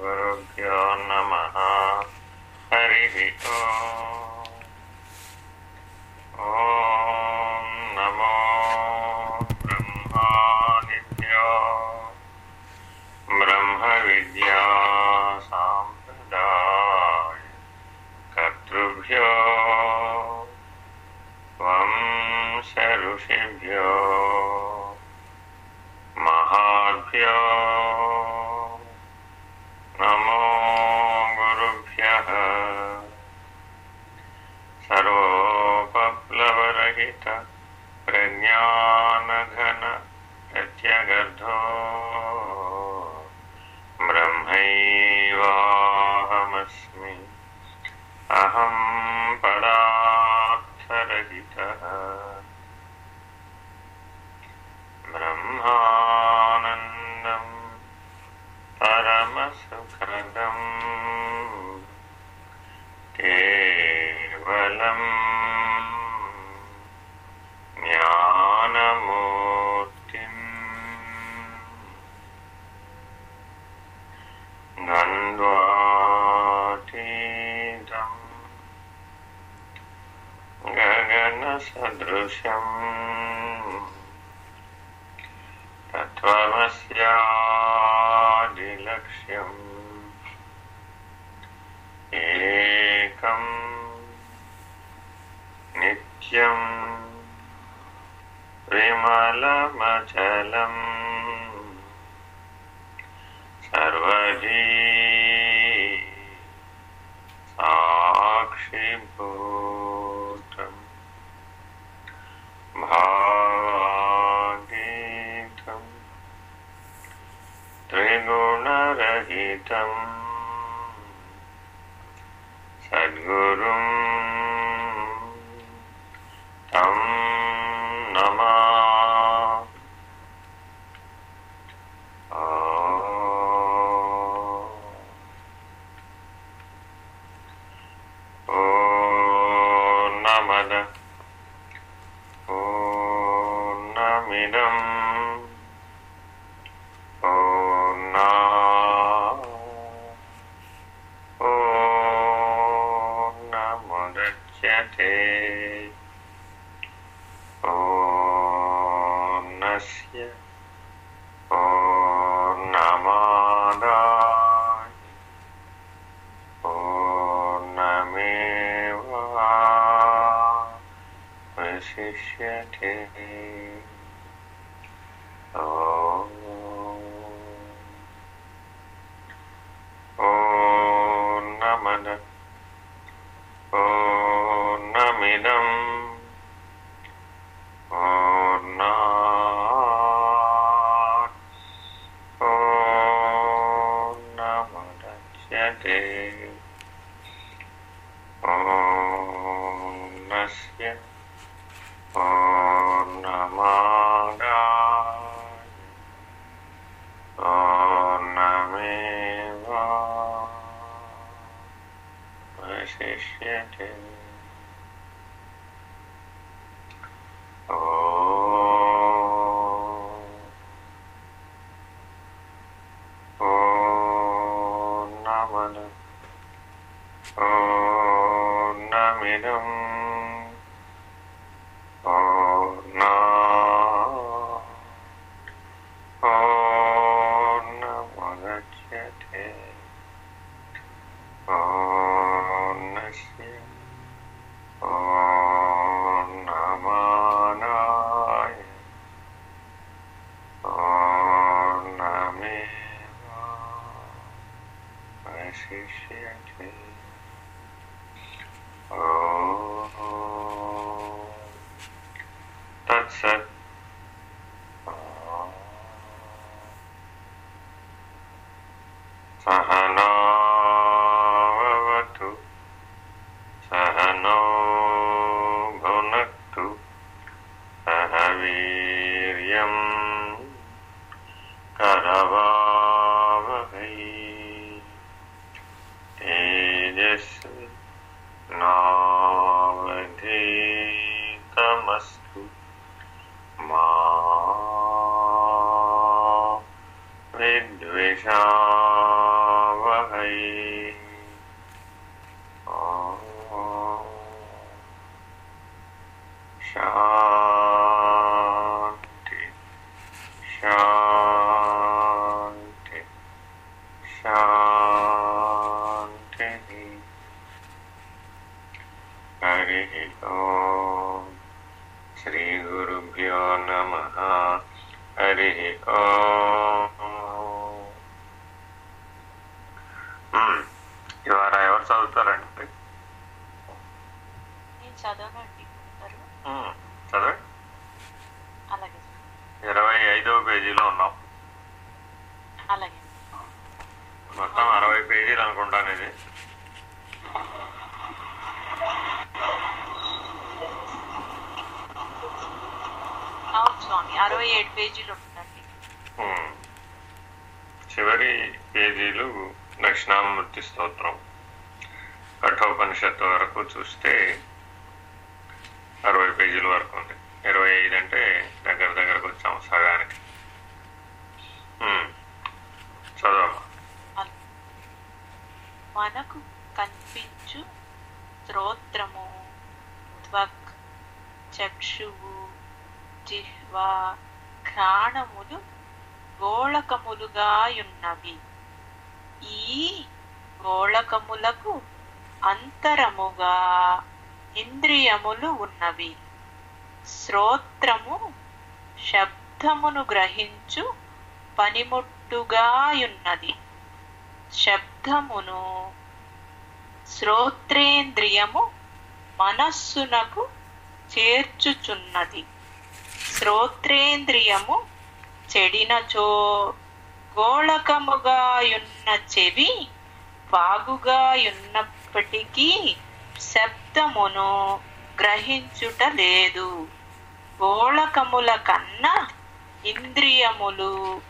श्रीगुरुभ्यो नमः हरिः ओम् दृश्यम् तत्त्वमस्यादिलक्ष्यम् एकम् नित्यम् विमलमचलम् सर्वजी Namo two, three, and. ఏడు పేజీలు ఉంటుందండి చివరి పేజీలు దక్షిణామూర్తి స్తోత్రం. కఠోపనిషత్తు వరకు చూస్తే అరవై పేజీల వరకు ఉంది. ప్రాణములు గోళకములుగాయున్నవి. ఈ గోళకములకు అంతరముగా ఇంద్రియములు ఉన్నవి. శ్రోత్రము శబ్దమును గ్రహించు పనిముట్టుగాయున్నది. శబ్దమును శ్రోత్రేంద్రియము మనస్సునకు చేర్చుచున్నది. శ్రోత్రేంద్రియము చెడినచో గోళకముగాయున్న చెవి బాగుగాయున్నప్పటికీ శబ్దమును గ్రహించుట లేదు. గోళకముల కన్నా ఇంద్రియములు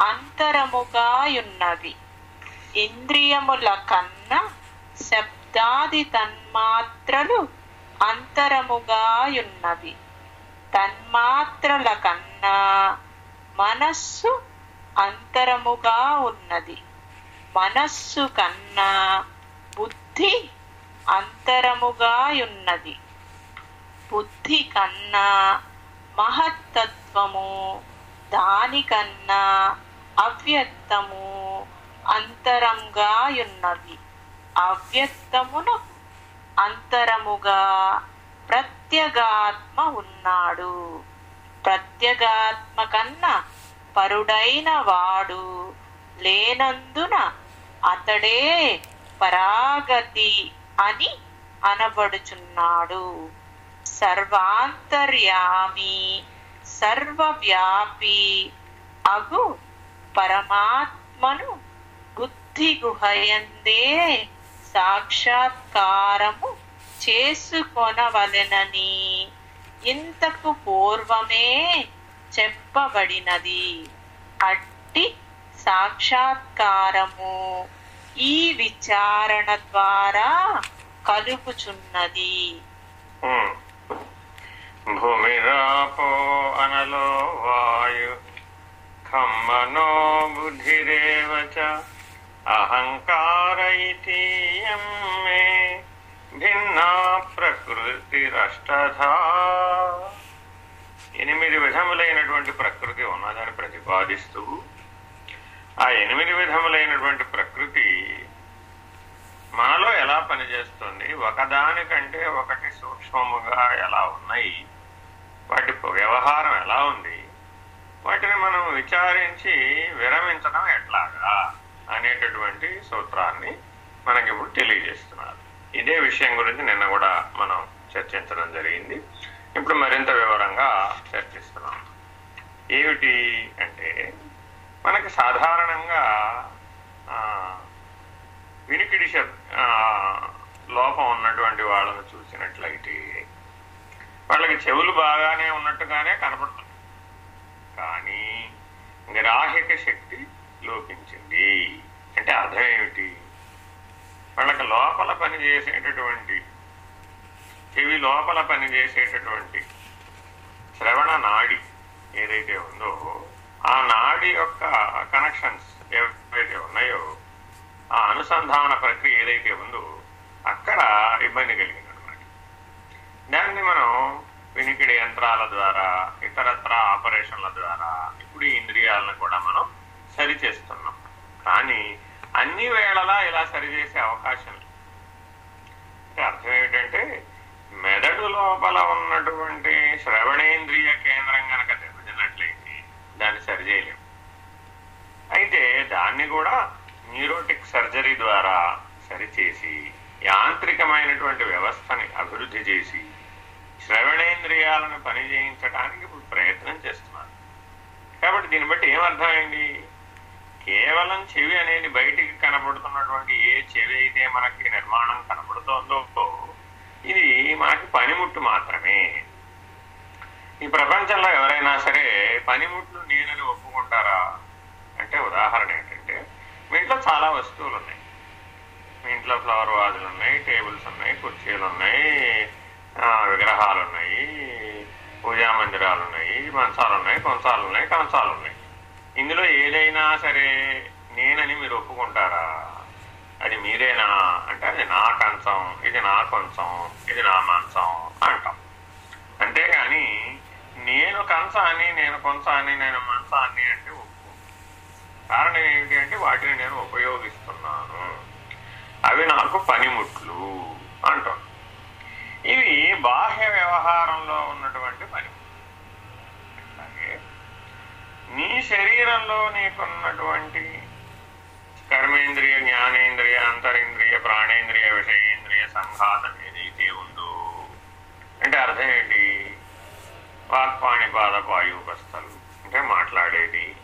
అంతరముగాయున్నవి. ఇంద్రియముల కన్నా శబ్దాది తన్మాత్రలు అంతరముగాయున్నవి. తన్మాత్రల కన్నా మనస్సు అంతరముగా ఉన్నది. మనస్సు కన్నా బుద్ధి అంతరముగా ఉన్నది. బుద్ధి కన్నా మహత్తత్వము దానికన్నా అవ్యక్తము ఉన్నది. అవ్యక్తమును అంతరముగా ప్రత్యగాత్మ ఉన్నాడు. ప్రత్యగాత్మ కన్నా పరుడైన వాడు లేనందున అతడే పరాగతి అని అనబడుచున్నాడు. సర్వాంతర్యామి సర్వవ్యాపి అగు పరమాత్మను బుద్ధి గుహయందే సాక్షాత్కారము చేసుకొనవలెనని ఇంతకు పూర్వమే చెప్పబడినది. అట్టి సాక్షాత్కారము ఈ విచారణ ద్వారా కలుగుచున్నది భూమి రాపో అనలో వాయు ఖమ్మనో బుద్ధిరేవ చ అహంకార ఇతీయం మే భిన్నా ప్రకృతిరష్టధా ఎనిమిది విధములైనటువంటి ప్రకృతి ఉన్నదని ప్రతిపాదిస్తూ ఆ ఎనిమిది విధములైనటువంటి ప్రకృతి మనలో ఎలా పనిచేస్తుంది? ఒకదానికంటే ఒకటి సూక్ష్మముగా ఎలా ఉన్నాయి? వాటి వ్యవహారం ఎలా ఉంది? వాటిని మనం విచారించి విరమించడం ఎట్లాగా? అనేటటువంటి సూత్రాన్ని మనకి ఇప్పుడు తెలియజేస్తున్నారు. ఇదే విషయం గురించి నిన్న కూడా మనం చర్చించడం జరిగింది. ఇప్పుడు మరింత వివరంగా చర్చిస్తున్నాం. ఏమిటి అంటే మనకి సాధారణంగా ఆ, వినికిడి శబ్ ఆ, లోపం ఉన్నటువంటి వాళ్ళను చూసినట్లయితే వాళ్ళకి చెవులు బాగానే ఉన్నట్టుగానే కనపడుతుంది. కానీ గ్రాహిక శక్తి లోపించింది. అంటే అర్థం ఏమిటి? వాళ్ళకి లోపల పనిచేసేటటువంటి చెవి లోపల పనిచేసేటటువంటి శ్రవణ నాడి ఏదైతే ఉందో ఆ నాడి యొక్క కనెక్షన్స్ ఏవైతే ఉన్నాయో ఆ అనుసంధాన ప్రక్రియ ఏదైతే ఉందో అక్కడ ఇబ్బంది కలిగిందనమాట దాన్ని మనం వినికిడి యంత్రాల ద్వారా ఇతరత్ర ఆపరేషన్ల ద్వారా ఇప్పుడు ఈ ఇంద్రియాలను కూడా మనం సరి చేస్తున్నాం కానీ అన్ని వేళలా ఇలా సరిచేసే అవకాశం లేదు. అంటే అర్థం ఏమిటంటే మెదడు లోపల ఉన్నటువంటి శ్రవణేంద్రియ కేంద్రం కనుక దెబ్బతిన్నట్లయితే దాన్ని సరిచేయలేము. అయితే దాన్ని కూడా న్యూరోటిక్ సర్జరీ ద్వారా సరిచేసి యాంత్రికమైనటువంటి వ్యవస్థని అభివృద్ధి చేసి శ్రవణేంద్రియాలను పనిచేయించడానికి ఇప్పుడు ప్రయత్నం చేస్తున్నారు. కాబట్టి దీన్ని బట్టి ఏమర్థమైంది? కేవలం చెవి అనేది బయటికి కనబడుతున్నటువంటి ఏ చెవి అయితే మనకి నిర్మాణం కనబడుతోందో ఇది మనకి పనిముట్టు మాత్రమే. ఈ ప్రపంచంలో ఎవరైనా సరే పనిముట్లు నేనని ఒప్పుకుంటారా? అంటే ఉదాహరణ ఏంటంటే మీ ఇంట్లో చాలా వస్తువులు ఉన్నాయి మీ ఇంట్లో ఫ్లవర్ వాజులు ఉన్నాయి టేబుల్స్ ఉన్నాయి కుర్చీలు ఉన్నాయి ఆ, విగ్రహాలు ఉన్నాయి పూజా మందిరాలు ఉన్నాయి మంచాలు ఉన్నాయి కొంచాలు ఉన్నాయి కంచాలు ఉన్నాయి ఇందులో ఏదైనా సరే నేనని మీరు ఒప్పుకుంటారా? అది మీరేనా? అంటే అది నా కంచం ఇది నా కొంచం ఇది నా మంచం అంటాం. అంతేగాని నేను కంచాన్ని నేను కొంచాన్ని నేను మంచాన్ని అంటే ఒప్పు కారణం ఏమిటి అంటే వాటిని నేను ఉపయోగిస్తున్నాను. అవి నాకు పనిముట్లు అంటాం. ఇవి బాహ్య వ్యవహారంలో ఉన్నటువంటి పని అలాగే నీ శరీరంలో నీకున్నటువంటి కర్మేంద్రియ జ్ఞానేంద్రియ అంతరింద్రియ ప్రాణేంద్రియ విషయేంద్రియ సంఘాతం ఏదైతే ఉందో. అంటే అర్థం ఏంటి? వాక్పాణిపాద వాయుపస్థలు అంటే మాట్లాడేది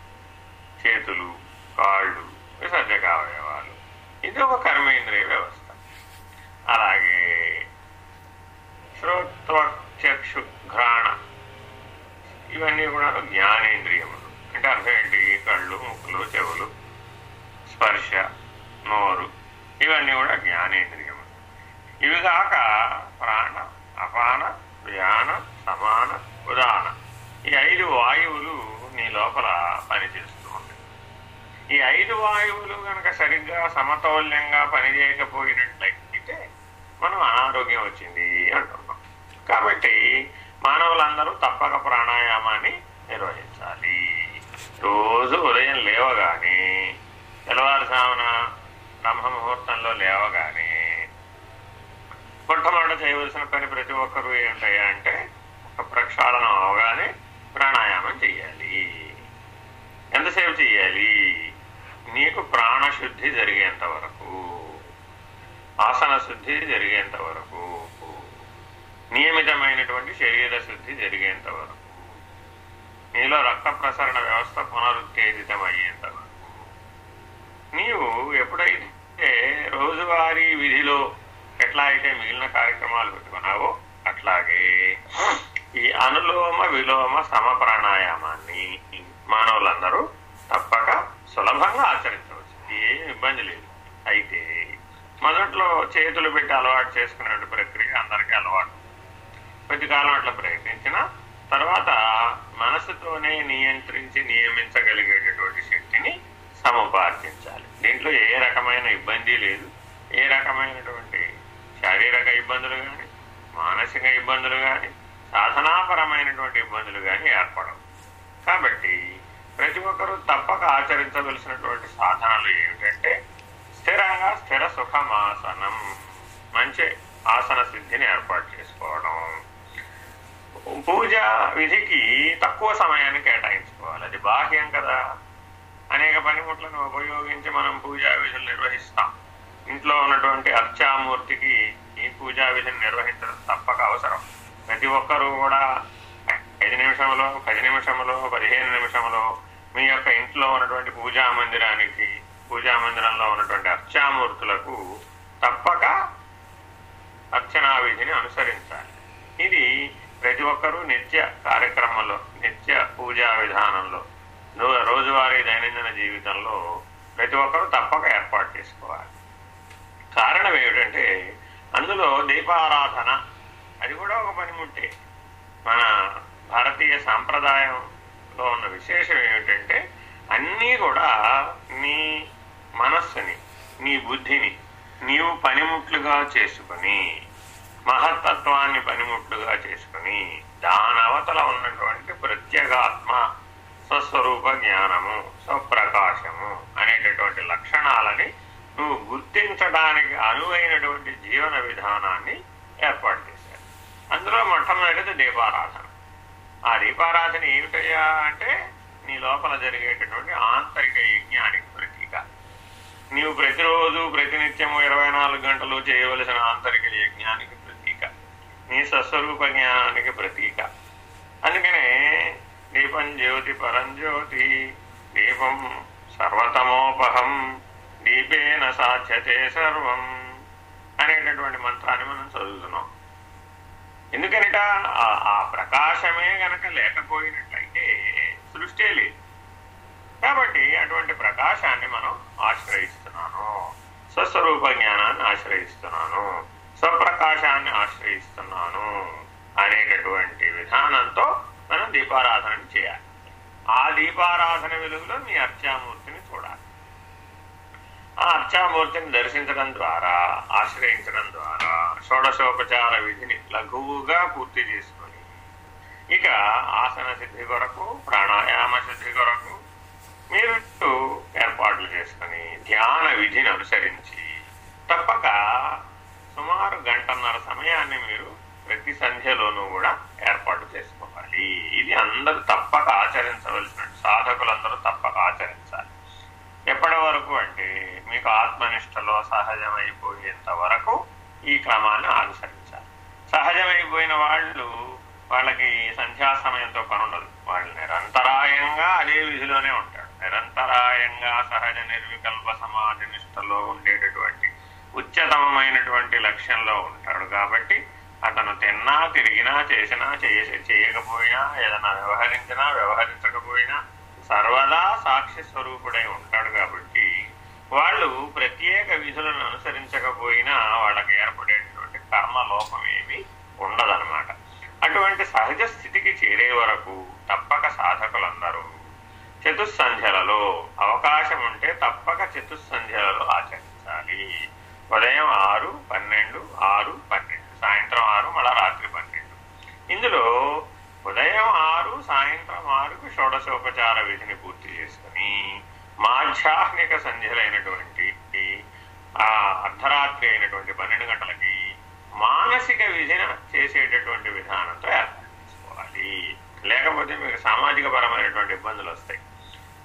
చేతులు కాళ్ళు విసర్జక అవయవాలు ఇది ఒక కర్మేంద్రియ వ్యవస్థ. అలాగే శ్రోత్వ చక్షు ఘ్రాణ ఇవన్నీ కూడా జ్ఞానేంద్రియములు. అంటే అర్థం ఏంటి కళ్ళు ముక్కులు చెవులు స్పర్శ నోరు ఇవన్నీ కూడా జ్ఞానేంద్రియములు. ఇవి కాక ప్రాణ అపాన వ్యాన సమాన ఉదాహరణ ఈ ఐదు వాయువులు నీ లోపల పనిచేస్తూ ఉంటాయి. ఈ ఐదు వాయువులు కనుక సరిగ్గా సమతౌల్యంగా పనిచేయకపోయినట్లయితే మనం అనారోగ్యం వచ్చింది అంటున్నాం. కాబట్టి మానవులందరూ తప్పక ప్రాణాయామాన్ని నిర్వహించాలి. రోజు ఉదయం లేవగానే తెల్లవారుజామున బ్రహ్మ ముహూర్తంలో లేవగానే మొట్టమొదట చేయవలసిన పని ప్రతి ఒక్కరూ ఏంటయ్యా అంటే ఒక ప్రక్షాళనం అవగానే ప్రాణాయామం చెయ్యాలి. ఎంతసేపు చెయ్యాలి? నీకు ప్రాణశుద్ధి జరిగేంత వరకు ఆసన శుద్ధి జరిగేంత వరకు నియమితమైనటువంటి శరీర శుద్ధి జరిగేంత వరకు నీలో రక్త ప్రసరణ వ్యవస్థ పునరుత్తేజితం అయ్యేంత నీవు ఎప్పుడైతే రోజువారీ విధిలో ఎట్లా అయితే మిగిలిన కార్యక్రమాలు పెట్టుకున్నావో అట్లాగే ఈ అనులోమ విలోమ సమ ప్రాణాయామాన్ని మానవులందరూ తప్పక సులభంగా ఆచరించవచ్చు. ఏం ఇబ్బంది లేదు. అయితే మొదట్లో చేతులు పెట్టి అలవాటు చేసుకునే ప్రక్రియ అందరికీ అలవాటు. కొద్ది కాలం అట్లా ప్రయత్నించిన తర్వాత మనసుతోనే నియంత్రించి నియమించగలిగేటటువంటి శక్తిని సముపార్జించాలి. దీంట్లో ఏ రకమైన ఇబ్బంది లేదు. ఏ రకమైనటువంటి శారీరక ఇబ్బందులు కానీ మానసిక ఇబ్బందులు కానీ సాధనాపరమైనటువంటి ఇబ్బందులు కానీ ఏర్పడవు. కాబట్టి ప్రతి ఒక్కరూ తప్పక ఆచరించవలసినటువంటి సాధనలు ఏమిటంటే స్థిరంగా స్థిర సుఖమాసనం మంచి ఆసన సిద్ధిని ఏర్పాటు చేసుకోవడం. పూజా విధికి తక్కువ సమయాన్ని కేటాయించుకోవాలి. అది బాహ్యం కదా. అనేక పనిముట్లను ఉపయోగించి మనం పూజా విధులు నిర్వహిస్తాం. ఇంట్లో ఉన్నటువంటి అర్చామూర్తికి ఈ పూజా విధిని నిర్వహించడం తప్పక అవసరం. ప్రతి ఒక్కరూ కూడా ఐదు నిమిషంలో పది నిమిషంలో పదిహేను నిమిషంలో మీ యొక్క ఇంట్లో ఉన్నటువంటి పూజా మందిరానికి పూజా మందిరంలో ఉన్నటువంటి అర్చామూర్తులకు తప్పక అర్చనా విధిని అనుసరించాలి. ఇది ప్రతి ఒక్కరూ నిత్య కార్యక్రమంలో నిత్య పూజా విధానంలో రోజువారీ దైనందిన జీవితంలో ప్రతి ఒక్కరూ తప్పక ఏర్పాటు చేసుకోవాలి. కారణం ఏమిటంటే అందులో దీపారాధన అది కూడా ఒక పనిముట్టే. మన భారతీయ సాంప్రదాయంలో ఉన్న విశేషం ఏమిటంటే అన్నీ కూడా నీ మనస్సుని నీ బుద్ధిని నీవు పనిముట్లుగా చేసుకుని మహత్తత్వాన్ని పనిముట్లుగా చేసుకుని దానవతల ఉన్నటువంటి ప్రత్యేగాత్మ స్వస్వరూప జ్ఞానము స్వప్రకాశము అనేటటువంటి లక్షణాలని నువ్వు గుర్తించడానికి అనువైనటువంటి జీవన విధానాన్ని ఏర్పాటు చేశారు. అందులో మొట్టమొదటిది దీపారాధన. ఆ దీపారాధన ఏమిటయ్యా అంటే నీ లోపల జరిగేటటువంటి ఆంతరిక యజ్ఞానికి ప్రతీక. నీవు ప్రతిరోజు ప్రతినిత్యము ఇరవై నాలుగు గంటలు చేయవలసిన ఆంతరిక యజ్ఞానికి నీ సస్వరూప జ్ఞానానికి ప్రతీక. అందుకనే దీపం జ్యోతి పరంజ్యోతి దీపం సర్వతమోపహం దీపేన సాధ్యతే సర్వం అనేటటువంటి మంత్రాన్ని మనం చదువుతున్నాం. ఎందుకనిట? ఆ- ఆ ప్రకాశమే గనక లేకపోయినట్లయితే సృష్టి లేదు. కాబట్టి అటువంటి ప్రకాశాన్ని మనం ఆశ్రయిస్తున్నాను. స్వస్వరూప జ్ఞానాన్ని ఆశ్రయిస్తున్నాను. స్వప్రకాశాన్ని ఆశ్రయిస్తున్నాను అనేటటువంటి విధానంతో మనం దీపారాధన చేయాలి. ఆ దీపారాధన వెలుగులో మీ అర్చామూర్తిని చూడాలి. ఆ అర్చామూర్తిని దర్శించడం ద్వారా ఆశ్రయించడం ద్వారా షోడశోపచార విధిని లఘువుగా పూర్తి చేసుకొని ఇక ఆసన సిద్ధి కొరకు ప్రాణాయామ సిద్ధి కొరకు మీరు ఏర్పాట్లు చేసుకొని ధ్యాన విధిని అనుసరించి తప్పక సుమారు గంటన్నర సమయాన్ని మీరు ప్రతి సంధ్యలోనూ కూడా ఏర్పాటు చేసుకోవాలి. ఇది అందరూ తప్పక ఆచరించవలసిన సాధకులందరూ తప్పక ఆచరించాలి. ఎప్పటి వరకు అంటే మీకు ఆత్మనిష్టలో సహజమైపోయేంత వరకు ఈ క్రమాన్ని అనుసరించాలి సహజమైపోయిన వాళ్ళు వాళ్ళకి సంధ్యా సమయంతో పని ఉండదు వాళ్ళు నిరంతరాయంగా అదే విధిలోనే ఉంటాడు నిరంతరాయంగా సహజ నిర్వికల్ప సమాధి నిష్టలో ఉండేటటువంటి ఉచ్చతమైనటువంటి లక్ష్యంలో ఉంటాడు కాబట్టి అతను తిన్నా తిరిగినా చేసినా చేసి చేయకపోయినా ఏదైనా వ్యవహరించినా వ్యవహరించకపోయినా సర్వదా సాక్షి స్వరూపుడై ఉంటాడు కాబట్టి వాళ్ళు ప్రత్యేక విధులను అనుసరించకపోయినా వాళ్ళకి ఏర్పడేటువంటి కర్మ ఉండదన్నమాట. అటువంటి సహజ స్థితికి చేరే వరకు తప్పక సాధకులందరూ చతుస్సంధ్యలలో అవకాశం ఉంటే తప్పక చతుస్సంధ్యలలో ఉదయం ఆరు పన్నెండు ఆరు పన్నెండు సాయంత్రం ఆరు మళ్ళా రాత్రి పన్నెండు. ఇందులో ఉదయం ఆరు సాయంత్రం ఆరుకు షోడశోపచార విధిని పూర్తి చేసుకుని మాధ్యాహ్నిక సంధ్యలైనటువంటి ఆ అర్ధరాత్రి అయినటువంటి పన్నెండు గంటలకి మానసిక విధిన చేసేటటువంటి విధానంతో ఏర్పాటు చేసుకోవాలి. లేకపోతే మీకు సామాజిక పరమైనటువంటి ఇబ్బందులు వస్తాయి.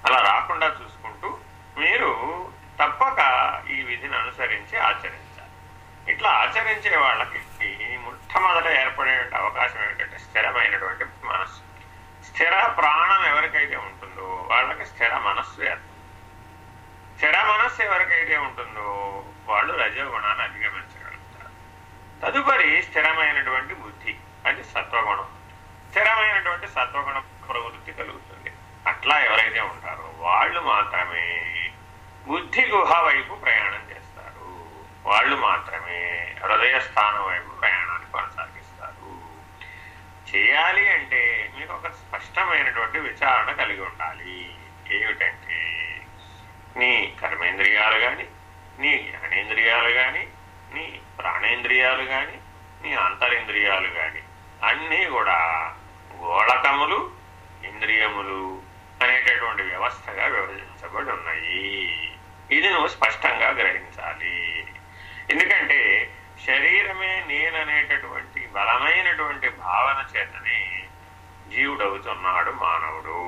అలా రాకుండా చూసుకుంటూ మీరు తప్పక ఈ విధిని అనుసరించి ఆచరించాలి. ఇట్లా ఆచరించే వాళ్ళకి మొట్టమొదట ఏర్పడే అవకాశం ఏంటంటే స్థిరమైనటువంటి మనస్సు. స్థిర ప్రాణం ఎవరికైతే ఉంటుందో వాళ్ళకి స్థిర మనస్సు ఏర్పడుతుంది స్థిర మనస్సు ఎవరికైతే ఉంటుందో వాళ్ళు రజోగుణాన్ని అధిగమించగలుగుతారు. తదుపరి స్థిరమైనటువంటి బుద్ధి అది సత్వగుణం. స్థిరమైనటువంటి సత్వగుణ ప్రవృత్తి కలుగుతుంది. అట్లా ఎవరైతే ఉంటారో వాళ్ళు మాత్రమే బుద్ధి గుహ వైపు ప్రయాణం చేస్తారు. వాళ్ళు మాత్రమే హృదయ స్థానం వైపు ప్రయాణాన్ని కొనసాగిస్తారు. చేయాలి అంటే మీకు ఒక స్పష్టమైనటువంటి విచారణ కలిగి ఉండాలి. ఏమిటంటే నీ కర్మేంద్రియాలు కానీ నీ జ్ఞానేంద్రియాలు కానీ నీ ప్రాణేంద్రియాలు కానీ నీ అంతరింద్రియాలు కానీ అన్నీ కూడా గోళకములు ఇంద్రియములు అనేటటువంటి వ్యవస్థగా విభజించబడి ఉన్నాయి. ఇది నువ్వు స్పష్టంగా గ్రహించాలి. ఎందుకంటే శరీరమే నేననేటటువంటి బలమైనటువంటి భావన చేతనే జీవుడవుతున్నాడు మానవుడు.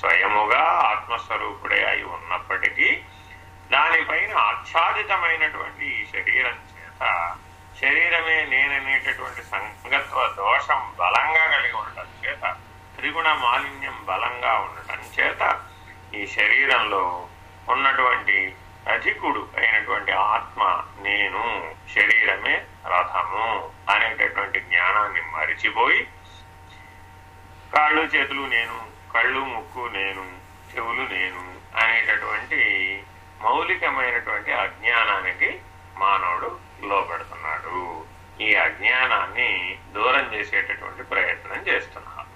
స్వయముగా ఆత్మస్వరూపుడే అయి ఉన్నప్పటికీ దానిపైన ఆచ్ఛాదితమైనటువంటి ఈ శరీరం చేత శరీరమే నేననేటటువంటి సంగత్వ దోషం బలంగా కలిగి ఉండటం చేత త్రిగుణ మాలిన్యం బలంగా ఉండటం చేత ఈ శరీరంలో ఉన్నటువంటి అధికుడు అయినటువంటి ఆత్మ నేను శరీరమే రథము అనేటటువంటి జ్ఞానాన్ని మరిచిపోయి కాళ్ళు చేతులు నేను కళ్ళు ముక్కు నేను చెవులు నేను అనేటటువంటి మౌలికమైనటువంటి అజ్ఞానానికి మానవుడు లోపెడుతున్నాడు ఈ అజ్ఞానాన్ని దూరం చేసేటటువంటి ప్రయత్నం చేస్తున్నాడు.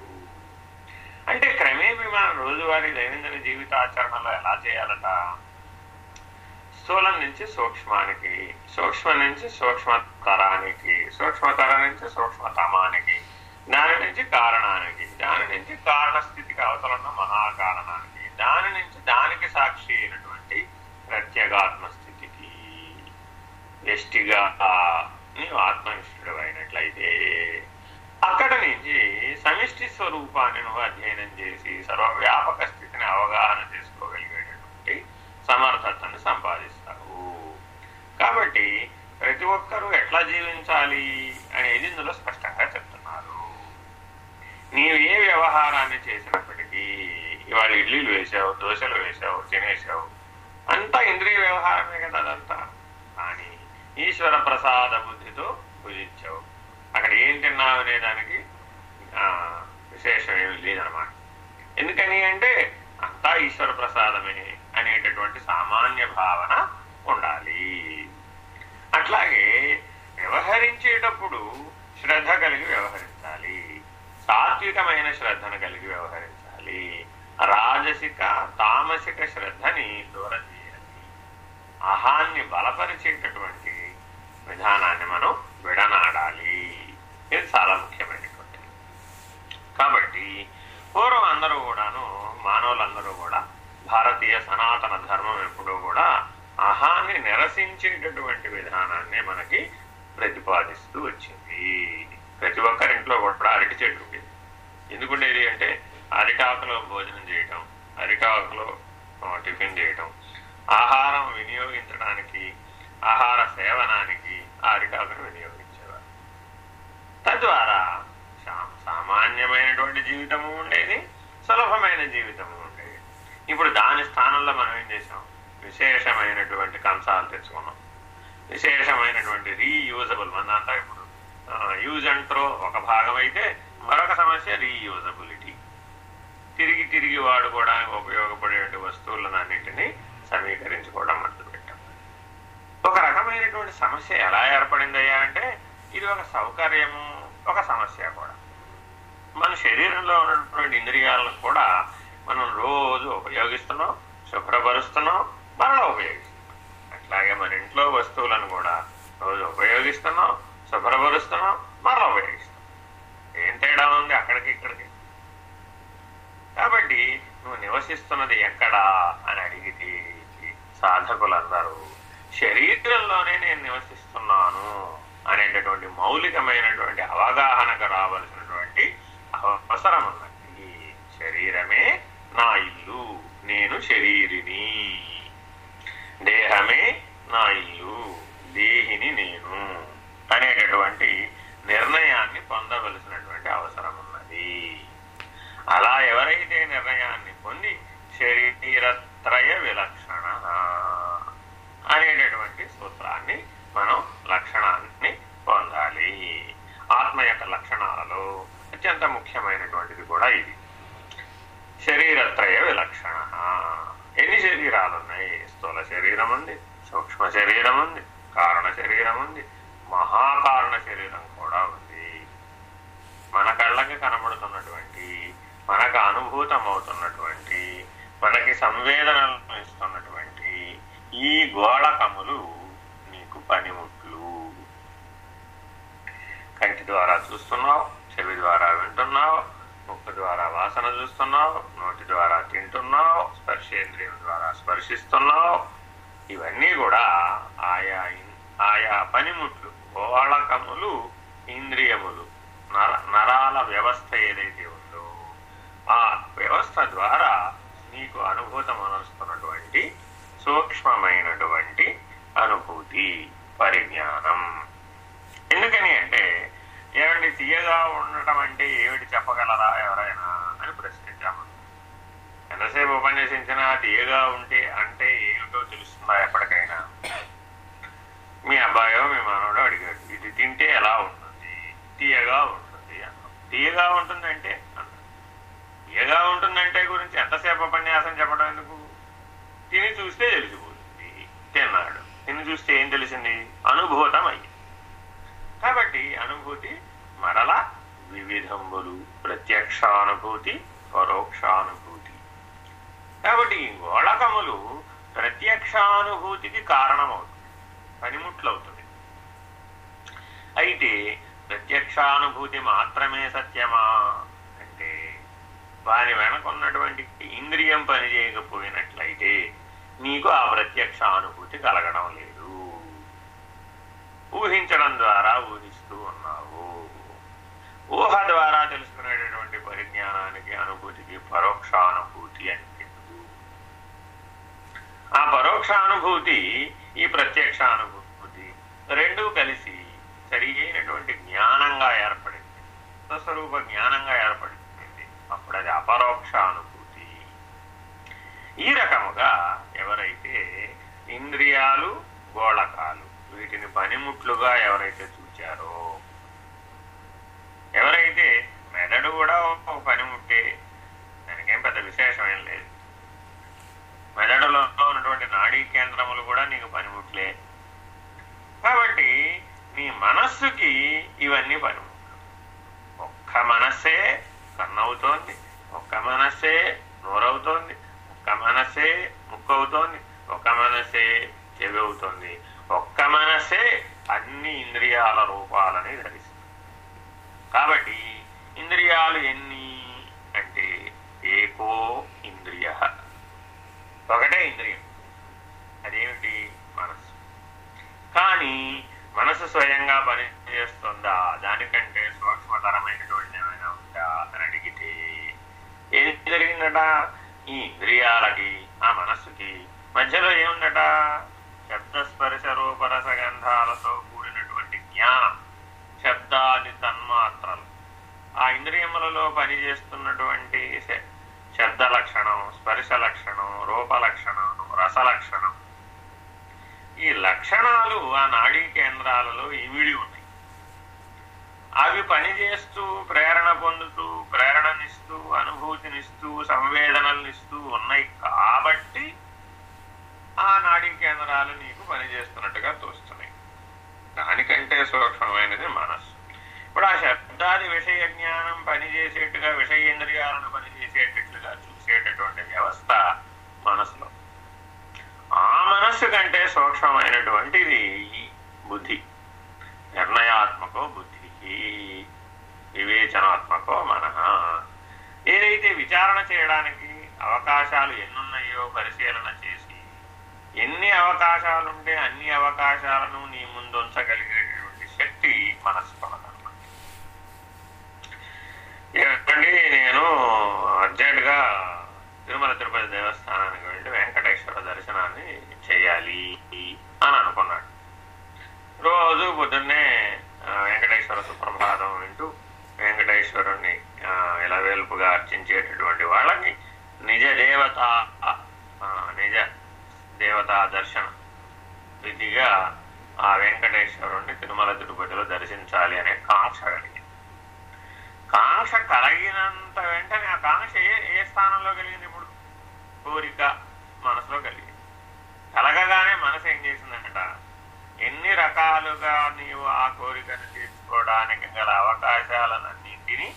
అంటే క్రమేపీ మనం రోజువారీ దైనందిన జీవితాచరణలో ఎలా చేయాలట? స్థూలం నుంచి సూక్ష్మానికి సూక్ష్మ నుంచి సూక్ష్మతరానికి సూక్ష్మతర నుంచి సూక్ష్మతమానికి దాని నుంచి కారణానికి దాని నుంచి కారణ స్థితికి అవతలన్న మహాకారణానికి దాని నుంచి దానికి సాక్షి అయినటువంటి ప్రత్యేగాత్మ స్థితికి వ్యష్టిగా నీవు ఆత్మనిష్ఠుడు అయినట్లయితే అక్కడ నుంచి సమిష్టి స్వరూపాన్ని నువ్వు అధ్యయనం చేసి సర్వవ్యాపక స్థితిని అవగాహన చేసుకోగలిగేటటువంటి సమర్థతను సంపాదిస్తుంది కాబట్టి ప్రతి ఒక్కరూ ఎట్లా జీవించాలి అనేది ఇందులో స్పష్టంగా చెప్తున్నారు. నీవు ఏ వ్యవహారాన్ని చేసినప్పటికీ ఇవాళ ఇడ్లీలు వేసావు దోశలు వేసావు తినేసావు అంతా ఇంద్రియ వ్యవహారమే కదా అదంతా. కానీ ఈశ్వర ప్రసాద బుద్ధితో పూజించావు. అక్కడ ఏం తిన్నావు అనే దానికి ఆ, విశేషం ఏమి లేదనమాట ఎందుకని అంటే అంతా ఈశ్వర ప్రసాదమే అనేటటువంటి సామాన్య భావన ఉండాలి అట్లాగే వ్యవహరించేటప్పుడు శ్రద్ధ కలిగి వ్యవహరించాలి. సాత్వికమైన శ్రద్ధను కలిగి వ్యవహరించాలి. రాజసిక తామసిక శ్రద్ధని దూరం చేయాలి. అహాన్ని బలపరిచేటటువంటి విధానాన్ని మనం విడనాడాలి. ఇది చాలా ముఖ్యమైనటువంటిది కాబట్టి పూర్వం అందరూ కూడాను మానవులందరూ కూడా భారతీయ సనాతన ధర్మం ఎప్పుడూ కూడా అహాన్ని నిరసించేటటువంటి విధానాన్ని మనకి ప్రతిపాదిస్తూ వచ్చింది. ప్రతి ఒక్కరింట్లో కూడా అరటి చెట్టు ఉండేది. ఎందుకుండేది అంటే అరిటాకులో భోజనం చేయటం అరిటాకులో టిఫిన్ చేయటం ఆహారం వినియోగించడానికి ఆహార సేవనానికి ఆ అరిటాకును వినియోగించేవారు. తద్వారా సామాన్యమైనటువంటి జీవితము ఉండేది సులభమైన జీవితము ఉండేది. ఇప్పుడు దాని స్థానంలో మనం ఏం చేసాం విశేషమైనటువంటి కంచాలు తెచ్చుకున్నాం. విశేషమైనటువంటి రీయూజబుల్ మనంతా ఇప్పుడు యూజ్ అండ్ త్రో ఒక భాగం అయితే మరొక సమస్య రీయూజబిలిటీ తిరిగి తిరిగి వాడుకోవడానికి ఉపయోగపడే వస్తువులను అన్నింటినీ సమీకరించుకోవడం మొదలుపెట్టాం ఒక రకమైనటువంటి సమస్య ఎలా ఏర్పడిందయ్యా అంటే ఇది ఒక సౌకర్యము ఒక సమస్య కూడా. మన శరీరంలో ఉన్నటువంటి ఇంద్రియాలను కూడా మనం రోజు ఉపయోగిస్తున్నాం శుభ్రపరుస్తున్నాం మరలా ఉపయోగిస్తాం అట్లాగే మన ఇంట్లో వస్తువులను కూడా రోజు ఉపయోగిస్తున్నాం శుభ్రపరుస్తున్నాం మరలా ఉపయోగిస్తున్నాం. ఏం తేడా ఉంది అక్కడికి ఇక్కడికి? కాబట్టి నువ్వు నివసిస్తున్నది ఎక్కడా అని అడిగితే సాధకులందరూ శరీరంలోనే నేను నివసిస్తున్నాను అనేటటువంటి మౌలికమైనటువంటి అవగాహనకు రావలసినటువంటి అవసరం ఉన్నది. శరీరమే నా ఇల్లు నేను శరీరిని. దేహమే నా ఇల్లు దేహిని నేను అనేటటువంటి నిర్ణయాన్ని పొందవలసినటువంటి అవసరం ఉన్నది. అలా ఎవరైతే నిర్ణయాన్ని పొంది శరీరత్రయ విలక్షణ అనేటటువంటి సూత్రాన్ని మనం లక్షణాన్ని పొందాలి. ఆత్మ యొక్క లక్షణాలలో అత్యంత ముఖ్యమైనటువంటిది కూడా ఇది. శరీరత్రయ విలక్షణ ఎన్ని శరీరాలు ఉన్నాయి స్థూల శరీరం ఉంది సూక్ష్మ శరీరం ఉంది కారణ శరీరం ఉంది మహాకారణ శరీరం కూడా ఉంది. మన కళ్ళకి కనబడుతున్నటువంటి మనకు అనుభూతం అవుతున్నటువంటి మనకి సంవేదనలను ఇస్తున్నటువంటి ఈ గోళకములు నీకు పనిముట్లు. కంటి ద్వారా చూస్తున్నావు చెవి ద్వారా వింటున్నావు ముక్కు ద్వారా వాసన చూస్తున్నావు నోటి ద్వారా తింటున్నావు స్పర్శేంద్రియం ద్వారా స్పర్శిస్తున్నావు. ఇవన్నీ కూడా ఆయా ఇన్- ఆయా పనిముట్లు గోళకములు ఇంద్రియములు. నర నరాల వ్యవస్థ ఏదైతే ఉందో ఆ వ్యవస్థ ద్వారా నీకు అనుభూతం అనుస్తున్నటువంటి సూక్ష్మమైనటువంటి అనుభూతి పరిజ్ఞానం. ఎందుకని అంటే ఏమండి తీయగా ఉండటం అంటే ఏమిటి చెప్పగలరా ఎవరైనా? ఎంతసేపు ఉపన్యసించినా తీయగా ఉంటే అంటే ఏమిటో తెలుస్తుందా ఎప్పటికైనా? మీ అబ్బాయో మీ మనవడో అడిగాడు. ఇది తింటే ఎలా ఉంటుంది? తీయగా ఉంటుంది అన్నాం తీయగా ఉంటుందంటే అన్నాడు. తీయగా ఉంటుందంటే గురించి ఎంతసేపు ఉపన్యాసం చెప్పడం ఎందుకు? తిని చూస్తే తెలిసిపోతుంది. తిన్నాడు. తిని చూస్తే ఏం తెలిసింది? అనుభూతం అయ్యింది. కాబట్టి అనుభూతి మరల వివిధంబులు ప్రత్యక్షానుభూతి పరోక్షానుభూతి. కాబట్టి ఈ గోళకములు ప్రత్యక్షానుభూతికి కారణమవుతుంది పనిముట్లవుతుంది అయితే ప్రత్యక్షానుభూతి మాత్రమే సత్యమా? అంటే వారి వెనకున్నటువంటి ఇంద్రియం పనిచేయకపోయినట్లయితే నీకు ఆ ప్రత్యక్ష అనుభూతి కలగడం లేదు. ఊహించడం ద్వారా ఊహిస్తూ ఉన్నావు. ఊహ ద్వారా తెలుసుకునేటటువంటి పరిజ్ఞానానికి అనుభూతికి పరోక్షానుభూతి ఆ పరోక్షానుభూతి ఈ ప్రత్యక్షానుభూతి రెండూ కలిసి సరి జ్ఞానంగా ఏర్పడింది. స్వస్వరూప జ్ఞానంగా ఏర్పడింది. అప్పుడు అది అపరోక్ష అనుభూతి ఈ రకముగా ఎవరైతే ఇంద్రియాలు గోళకాలు వీటిని పనిముట్లుగా ఎవరైతే చూచారో ఎవరైతే మెదడు కూడా ఒక పనిముట్టే దానికేం పెద్ద విశేషం ఏం లేదు మెదడులో ఉన్నటువంటి నాడీ కేంద్రములు కూడా నీకు పనిముట్లే కాబట్టి నీ మనస్సుకి ఇవన్నీ పనిముట్లు ఒక్క మనస్సే కన్నవుతోంది ఒక్క మనస్సే నోరవుతోంది ఒక్క మనస్సే ముక్కు అవుతోంది ఒక్క మనస్సే చెవి ఒక్క మనసే అన్ని ఇంద్రియాల రూపాలని ధరిస్తుంది. కాబట్టి ఇంద్రియాలు ఎన్ని అంటే ఏకో ఇంద్రియ. ఒకటే ఇంద్రియం. అదేమిటి? మనస్సు. కానీ మనసు స్వయంగా పనిచేస్తుందా? దానికంటే సూక్ష్మతరమైనటువంటి ఏమైనా ఉందా? అని అడిగితే ఏం జరిగిందట? ఈ ఇంద్రియాలకి ఆ మనస్సుకి మధ్యలో ఏముందట? రూపరస కూడినటువంటి జ్ఞానం శబ్దాది తన్మాత్రలు. ఆ ఇంద్రియములలో పనిచేస్తున్నటువంటి శబ్ద లక్షణం స్పర్శ లక్షణం రూప లక్షణం. ఈ లక్షణాలు ఆ నాడీ కేంద్రాలలో ఇమిడి ఉన్నాయి. అవి పనిచేస్తూ ప్రేరణ పొందుతూ ప్రేరణనిస్తూ అనుభూతినిస్తూ సంవేదనలనిస్తూ ఉన్నాయి కాబట్టి ఆ నాడీ కేంద్రాలు నీకు పనిచేస్తున్నట్టుగా విషయ సూక్ష్మమైనది మనస్సు. ఇప్పుడు ఆ శబ్దాది విషయ జ్ఞానం పనిచేసేట్టుగా విషయేంద్రియాలను పనిచేసేటట్లుగా చూసేటటువంటి వ్యవస్థ మనసులో ఆ మనస్సు కంటే సూక్ష్మమైనటువంటిది బుద్ధి. నిర్ణయాత్మకో బుద్ధి వివేచనాత్మకో మన. ఏదైతే విచారణ చేయడానికి అవకాశాలు ఎన్నున్నాయో పరిశీలన చేసి ఎన్ని అవకాశాలుంటే అన్ని అవకాశాలను నీ ముందు ఉంచగలిగేటటువంటి శక్తి ఏమండి నేను అర్జెంటుగా తిరుమల తిరుపతి దేవస్థానానికి వెళ్ళి వెంకటేశ్వర దర్శనాన్ని చేయాలి అని అనుకున్నాడు రోజు పొద్దున్నే వెంకటేశ్వర సుప్రభాతం వింటూ వెంకటేశ్వరుణ్ణి ఆ, ఇలా వేల్పుగా అర్చించేటటువంటి వాళ్ళకి నిజ దేవత నిజ దేవతా దర్శనం విధిగా ఆ వెంకటేశ్వరుణ్ణి తిరుమల తిరుపతిలో దర్శించాలి అనే కాంక్ష కలిగింది. కాంక్ష కలిగినంత వెంటనే ఆ కాంక్ష ఏ ఏ స్థానంలో కలిగింది ఇప్పుడు? కోరిక మనసులో కలిగింది. కలగగానే మనసు ఏం చేసిందంట? ఎన్ని రకాలుగా నీవు ఆ కోరికను తీర్చుకోవడానికి గల అవకాశాలన్నింటినీ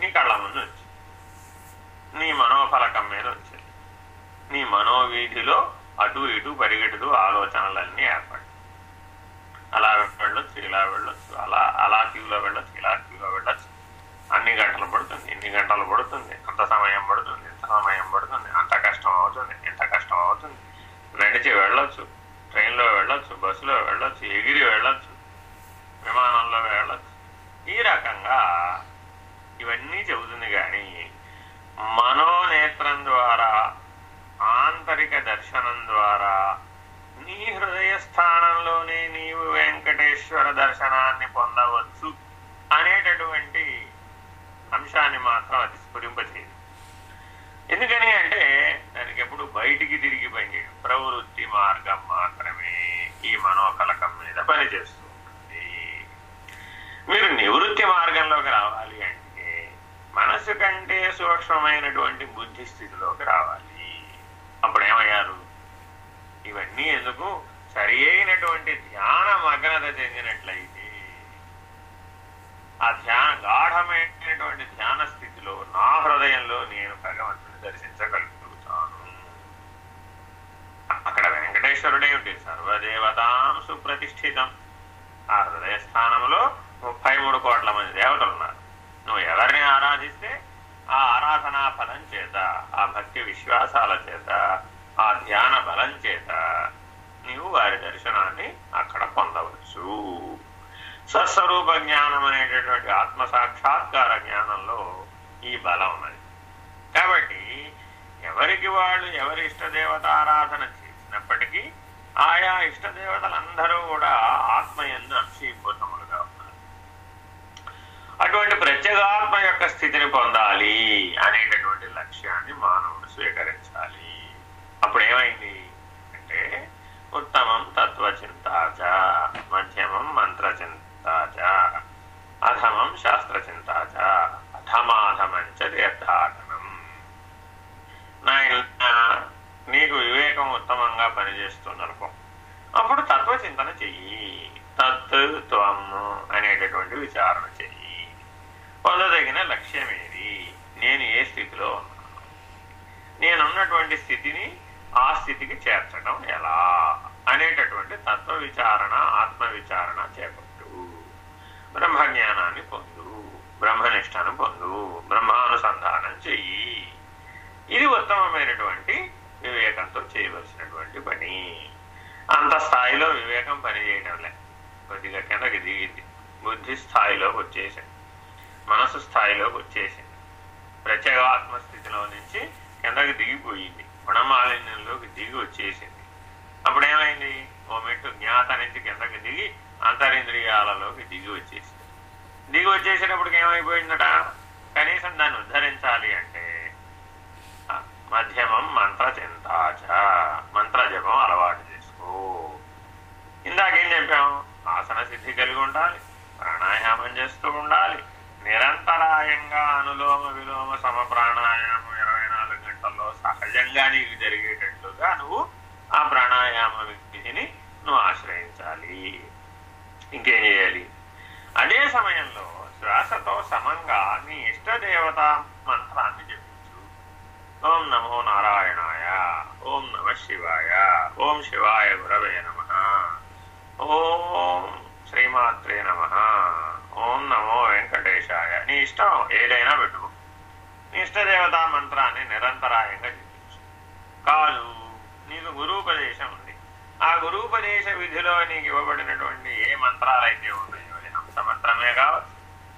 నీ కళ్ళ ముందు వచ్చి నీ మనోఫలకం మీద వచ్చింది. నీ మనోవీధిలో అటు ఇటు పరిగెడుతూ ఆలోచనలన్నీ ఏర్పడి అలా వెళ్ళొచ్చు ఇలా వెళ్ళొచ్చు అలా అలా క్యూలో వెళ్ళొచ్చు ఇలా క్యూలో వెళ్ళొచ్చు. అన్ని గంటలు పడుతుంది ఎన్ని గంటలు పడుతుంది అంత సమయం పడుతుంది ఇంత సమయం పడుతుంది అంత కష్టం అవుతుంది ఇంత కష్టం అవుతుంది. నడిచి వెళ్ళొచ్చు ట్రైన్లో వెళ్ళొచ్చు బస్సులో వెళ్ళొచ్చు ఎగిరి వెళ్ళొచ్చు విమానంలో వెళ్ళొచ్చు. ఈ రకంగా ఇవన్నీ చెబుతుంది కానీ మనోనేత్రం ద్వారా ఆంతరిక దర్శనం ద్వారా నీ హృదయ స్థానంలోనే నీవు వెంకటేశ్వర దర్శనాన్ని పొందవచ్చు అనేటటువంటి అంశాన్ని మాత్రం అది స్ఫురింపచేయదు ఎందుకని అంటే దానికి ఎప్పుడు బయటికి తిరిగి పనిచేయడం ప్రవృత్తి మార్గం మాత్రమే ఈ మనోకలకం మీద పనిచేస్తూ ఉంటుంది. మీరు నివృత్తి మార్గంలోకి రావాలి అంటే మనసు కంటే సూక్ష్మమైనటువంటి బుద్ధి స్థితిలోకి రావాలి. అప్పుడు ఏమయ్యారు ఇవన్నీ ఎందుకు? సరి అయినటువంటి ధ్యాన మగ్నత చెందినట్లయితే ఆ ధ్యాన గాఢమైనటువంటి ధ్యాన స్థితిలో నా హృదయంలో నేను భగవంతుని దర్శించగలుగుతాను. అక్కడ వెంకటేశ్వరుడే ఉంటే సర్వదేవతాం సుప్రతిష్ఠితం. ఆ హృదయ స్థానంలో ముప్పై మూడు కోట్ల మంది దేవతలు ఉన్నారు. నువ్వు ఎవరిని ఆరాధిస్తే ఆ ఆరాధనా ఫలం చేత ఆ భక్తి విశ్వాసాల చేత ఆ ధ్యాన బలం చేత నీవు వారి దర్శనాన్ని అక్కడ పొందవచ్చు. సత్స్వరూప జ్ఞానం అనేటటువంటి ఆత్మ సాక్షాత్కార జ్ఞానంలో ఈ బలం ఉన్నది. కాబట్టి ఎవరికి వాళ్ళు ఎవరి ఇష్టదేవత ఆరాధన చేసినప్పటికీ ఆయా ఇష్టదేవతలందరూ కూడా ఆత్మయందు అంశీభూతములుగా ఉన్నారు. అటువంటి ప్రత్యేగాత్మ యొక్క స్థితిని పొందాలి అనేటటువంటి లక్ష్యాన్ని మానవుడు స్వీకరించాలి. అప్పుడు ఏమైంది అంటే ఉత్తమం తత్వచింతాచ మధ్యమం మంత్రచింతాచ అధమం శాస్త్రచింతాచ అధమాధమంచ తీర్థాటనం. నాయన నీకు వివేకం ఉత్తమంగా పనిచేస్తుందనుకో అప్పుడు తత్వచింతన చెయ్యి. తత్ త్వం అనేటటువంటి విచారణ చెయ్యి. పొందదగిన లక్ష్యం ఏది నేను ఏ స్థితిలో ఉన్నాను? నేనున్నటువంటి స్థితిని ఆ స్థితికి చేర్చడం ఎలా అనేటటువంటి తత్వ విచారణ ఆత్మ విచారణ చేపట్టు. బ్రహ్మజ్ఞానాన్ని పొందు బ్రహ్మనిష్టను పొందు బ్రహ్మానుసంధానం చెయ్యి. ఇది ఉత్తమమైనటువంటి వివేకంతో చేయవలసినటువంటి పని. అంత స్థాయిలో వివేకం పనిచేయడంలే కొద్దిగా కిందకి దిగింది. బుద్ధి స్థాయిలోకి వచ్చేసింది. మనసు స్థాయిలోకి వచ్చేసింది. ప్రత్యేక ఆత్మస్థితిలో నుంచి కిందకి దిగిపోయింది. గుణమాలిన్యంలోకి దిగి వచ్చేసింది. అప్పుడేమైంది? ఓ మెట్టు జ్ఞాత నుంచి కిందకి దిగి అంతరింద్రియాలలోకి దిగి వచ్చేసింది. దిగి వచ్చేసినప్పటికి ఏమైపోయిందట? కనీసం దాన్ని ఉద్ధరించాలి అంటే మధ్యమం మంత్ర చింతాచ మంత్ర జపం అలవాటు చేసుకో. ఇందాకేం చెప్పాం ఆసన సిద్ధి కలిగి ఉండాలి ప్రాణాయామం చేస్తూ ఉండాలి నిరంతరాయంగా అనులోమ విలోమ సమ ప్రాణాయామం ఇరవై నాలుగు గంటల్లో సహజంగా నీకు జరిగేటట్లుగా నువ్వు ఆ ప్రాణాయామ విధిని నువ్వు ఆశ్రయించాలి. ఇంకేం చేయాలి? అదే సమయంలో శ్వాసతో సమంగా నీ ఇష్టదేవత మంత్రాన్ని జపించు. ఓం నమో నారాయణాయ ఓం నమ శివాయ ఓం శివాయ గురవే నమ. ఓం శ్రీమాత్రే నమ. ఓం నమో వెంకటేశాయ. నీ ఇష్టం ఏదైనా పెట్టుకో ఇష్టదేవతా మంత్రాన్ని నిరంతరాయంగా జపించు. కాదు నీకు గురూపదేశం ఉంది. ఆ గురూపదేశ విధిలో నీకు ఇవ్వబడినటువంటి ఏ మంత్రాలైతే ఉన్నాయో అది మంత్రమే కావచ్చు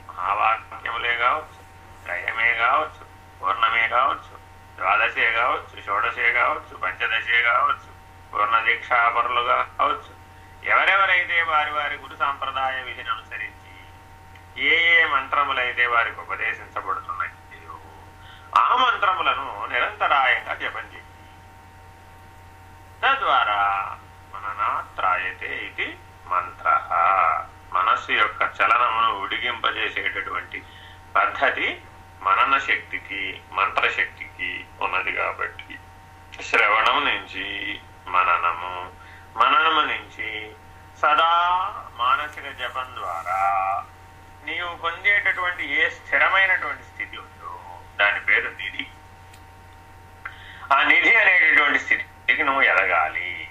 మహావాక్యములే కావచ్చు త్రయమే కావచ్చు పూర్ణమే కావచ్చు ద్వాదశే కావచ్చు షోడశే కావచ్చు పంచదశే కావచ్చు పూర్ణ దీక్షాపరులు కావచ్చు ఎవరెవరైతే వారి వారి గురు సాంప్రదాయ విధిని అనుసరించి ఏ ఏ మంత్రములైతే వారికి ఉపదేశించబడుతుంది ఆ మంత్రములను నిరంతరాయంగా జపం చేయి. తద్వారా మననాత్రాయతే ఇది మంత్ర. మనస్సు యొక్క చలనమును ఉడిగింపజేసేటటువంటి పద్ధతి మనన శక్తికి మంత్రశక్తికి ఉన్నది కాబట్టి. శ్రవణం నుంచి మననము మననము నుంచి సదా మానసిక జపం ద్వారా నీవు పొందేటటువంటి ఏ స్థిరమైనటువంటి దాని పేరు నిధి. ఆ నిధి అనేటటువంటి స్థితికి నువ్వు ఎదగాలి.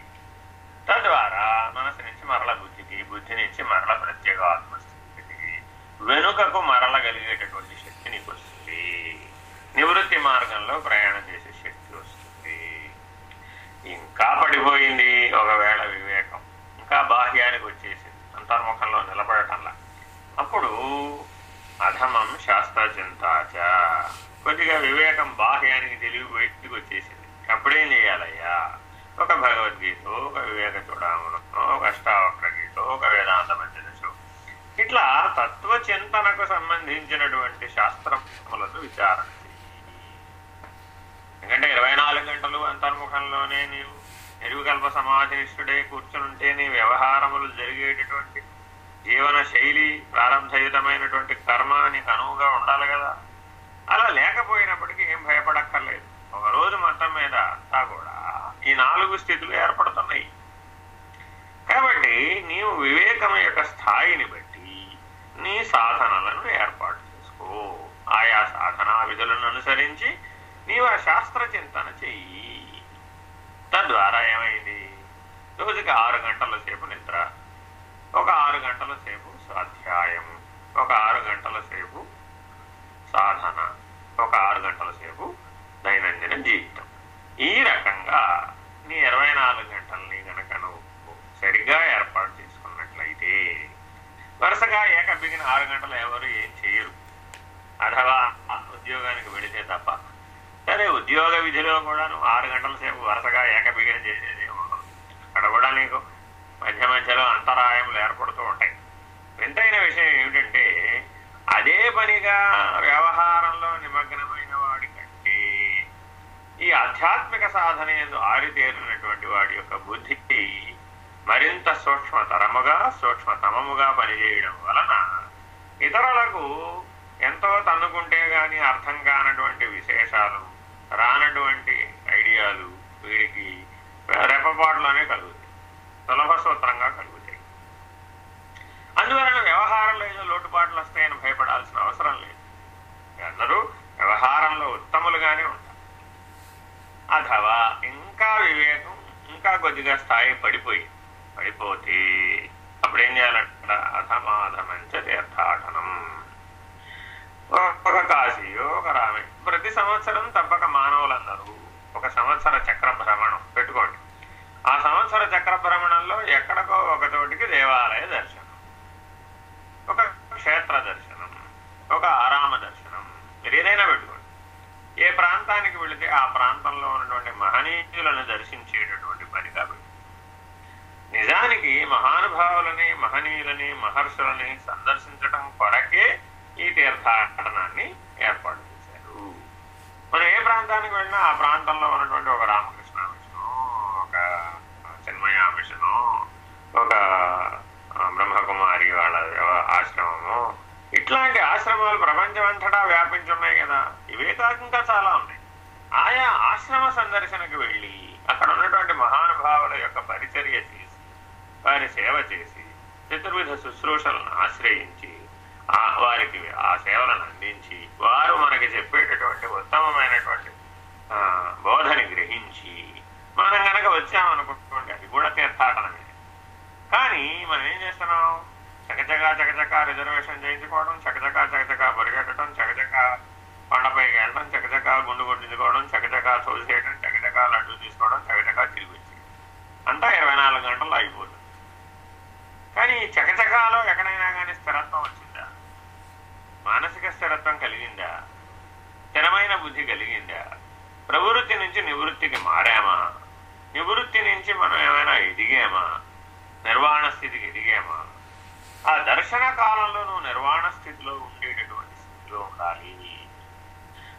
తద్వారా మనసు నుంచి మరల బుద్ధికి బుద్ధి నుంచి మరల ప్రత్యేక ఆత్మస్థితికి వెనుకకు మరలగలిగేటటువంటి శక్తి నీకు వస్తుంది. నివృత్తి మార్గంలో ప్రయాణం చేసే శక్తి వస్తుంది. ఇంకా పడిపోయింది ఒకవేళ వివేకం. ఇంకా బాహ్యానికి వచ్చేసింది. అంతర్ముఖంలో నిలబడటంలా. అప్పుడు అధమం శాస్త్రచింతాచ. కొద్దిగా వివేకం బాహ్యానికి తెలివి బయటికి వచ్చేసింది. అప్పుడేం చేయాలయ్యా? ఒక భగవద్గీత ఒక వివేక చూడమును ఒక అష్టావక్ర గీత ఒక వేదాంత పంచదశం ఇట్లా తత్వచింతనకు సంబంధించినటువంటి శాస్త్రములను విచారణ ఎందుకంటే ఇరవై నాలుగు గంటలు అంతర్ముఖంలోనే నీవు నిర్వికల్ప సమాధినిష్ఠుడే కూర్చునుంటే నీ వ్యవహారములు జరిగేటటువంటి జీవన శైలి ప్రారంభయుతమైనటువంటి కర్మ నీకు అనువుగా ఉండాలి కదా అలా లేకపోయినప్పటికీ ఏం భయపడక్కర్లేదు ఒక రోజు మొత్తం మీద అంతా కూడా ఈ నాలుగు స్థితులు ఏర్పడుతున్నాయి. కాబట్టి నీవు వివేకం యొక్క స్థాయిని బట్టి నీ సాధనలను ఏర్పాటు చేసుకో. ఆయా సాధనా విధులను అనుసరించి నీవు ఆ శాస్త్ర చింతన చెయ్యి. తద్వారా ఏమైంది? రోజుకి ఆరు గంటల సేపు నిద్ర ఒక ఆరు గంటల సేపు స్వాధ్యాయం ఒక ఆరు గంటల సేపు సాధన ఒక ఆరు గంటల సేపు దైనందిన జీవితం. ఈ రకంగా నీ ఇరవై నాలుగు గంటల్ని గనక నువ్వు సరిగ్గా ఏర్పాటు చేసుకున్నట్లయితే వరుసగా ఏకబిగిన ఆరు గంటలు ఎవరు ఏం చేయరు. అథవా ఉద్యోగానికి వెళితే తప్ప. సరే ఉద్యోగ విధిలో కూడా నువ్వు ఆరు గంటల సేపు వరుసగా ఏకబిగిన చేసేది ఉండదు. అక్కడ కూడా నీకు మధ్య మధ్యలో అంతరాయములు ఏర్పడుతూ ఉంటాయి. వింతైన విషయం ఏమిటంటే అదే పనిగా వ్యవహారంలో నిమగ్నమైన ఈ ఆధ్యాత్మిక సాధన ఎందు ఆరితేరినటువంటి వాడి యొక్క బుద్ధి మరింత సూక్ష్మతరముగా సూక్ష్మతమముగా పనిచేయడం వలన ఇతరులకు ఎంతో తన్నుకుంటే గాని అర్థం కానటువంటి విశేషాలు రానటువంటి ఐడియాలు వీడికి రెపపాటులోనే కలుగుతాయి. సులభ సూత్రంగా కలుగుతాయి. అందువలన వ్యవహారంలో ఏదో లోటుపాట్లు వస్తాయని భయపడాల్సిన అవసరం లేదు. అందరూ వ్యవహారంలో ఉత్తములుగానే ఉంటారు. అథవా ఇంకా వివేకం ఇంకా కొద్దిగా స్థాయి పడిపోయి పడిపోతే అప్పుడేం చేయాలంట? అధమాధమంచ తీర్థాటనం ఒక కాశీయో ఒక రామే. ప్రతి సంవత్సరం తప్పక మానవులందరూ ఒక సంవత్సర చక్ర భ్రమణం పెట్టుకోండి. ఆ సంవత్సర చక్ర భ్రమణంలో ఎక్కడికో ఒక చోటికి దేవాలయ దర్శనం ఒక క్షేత్ర దర్శనం ఒక ఆరామ దర్శనం మీరు ఏదైనా పెట్టుకోండి. ఏ ప్రాంతానికి వెళితే ఆ ప్రాంతంలో ఉన్నటువంటి మహనీయులను దర్శించేటటువంటి పని కాబట్టి. నిజానికి మహానుభావులని మహనీయులని మహర్షులని సందర్శించటం కొరకే ఈ తీర్థాటనాన్ని ఏర్పాటు చేశారు. మనం ఏ ప్రాంతానికి వెళ్ళినా ఆ ప్రాంతంలో ఉన్నటువంటి ఒక రామకృష్ణ ఇట్లాంటి ఆశ్రమాలు ప్రపంచం అంతటా వ్యాపించున్నాయి కదా. ఇవే కాక చాలా ఉన్నాయి. ఆయా ఆశ్రమ సందర్శనకు వెళ్ళి అక్కడ ఉన్నటువంటి మహానుభావుల యొక్క పరిచర్య చేసి వారి సేవ చేసి చతుర్విధ శుశ్రూషలను ఆశ్రయించి ఆ వారికి ఆ సేవలను అందించి వారు మనకి చెప్పేటటువంటి ఉత్తమమైనటువంటి బోధని గ్రహించి మనం కనుక వచ్చామనుకుంటుంటే అది కూడా తీర్థాటనమే. కానీ మనం ఏం చేస్తున్నాం? చకచకా చకచకా రిజర్వేషన్ చేయించుకోవడం చకచకా చకచకా పరిగెట్టడం చకచకా కొండపైకి వెళ్ళడం చకచకా గుండు కొట్టించుకోవడం చకచకా చేయడం చకచకా లడ్డు తీసుకోవడం చకచకా తిరిగి వచ్చేయడం అంతా ఇరవై నాలుగు గంటలు అయిపోతుంది. కానీ చకచకాలో ఎక్కడైనా కానీ స్థిరత్వం వచ్చిందా? మానసిక స్థిరత్వం కలిగిందా? స్థిరమైన బుద్ధి కలిగిందా? ప్రవృత్తి నుంచి నివృత్తికి మారామా? నివృత్తి నుంచి మనం ఏమైనా ఎదిగామా? నిర్వాణ స్థితికి ఎదిగామా? ఆ దర్శన కాలంలో నువ్వు నిర్వాణ స్థితిలో ఉండేటటువంటి స్థితిలో ఉండాలి.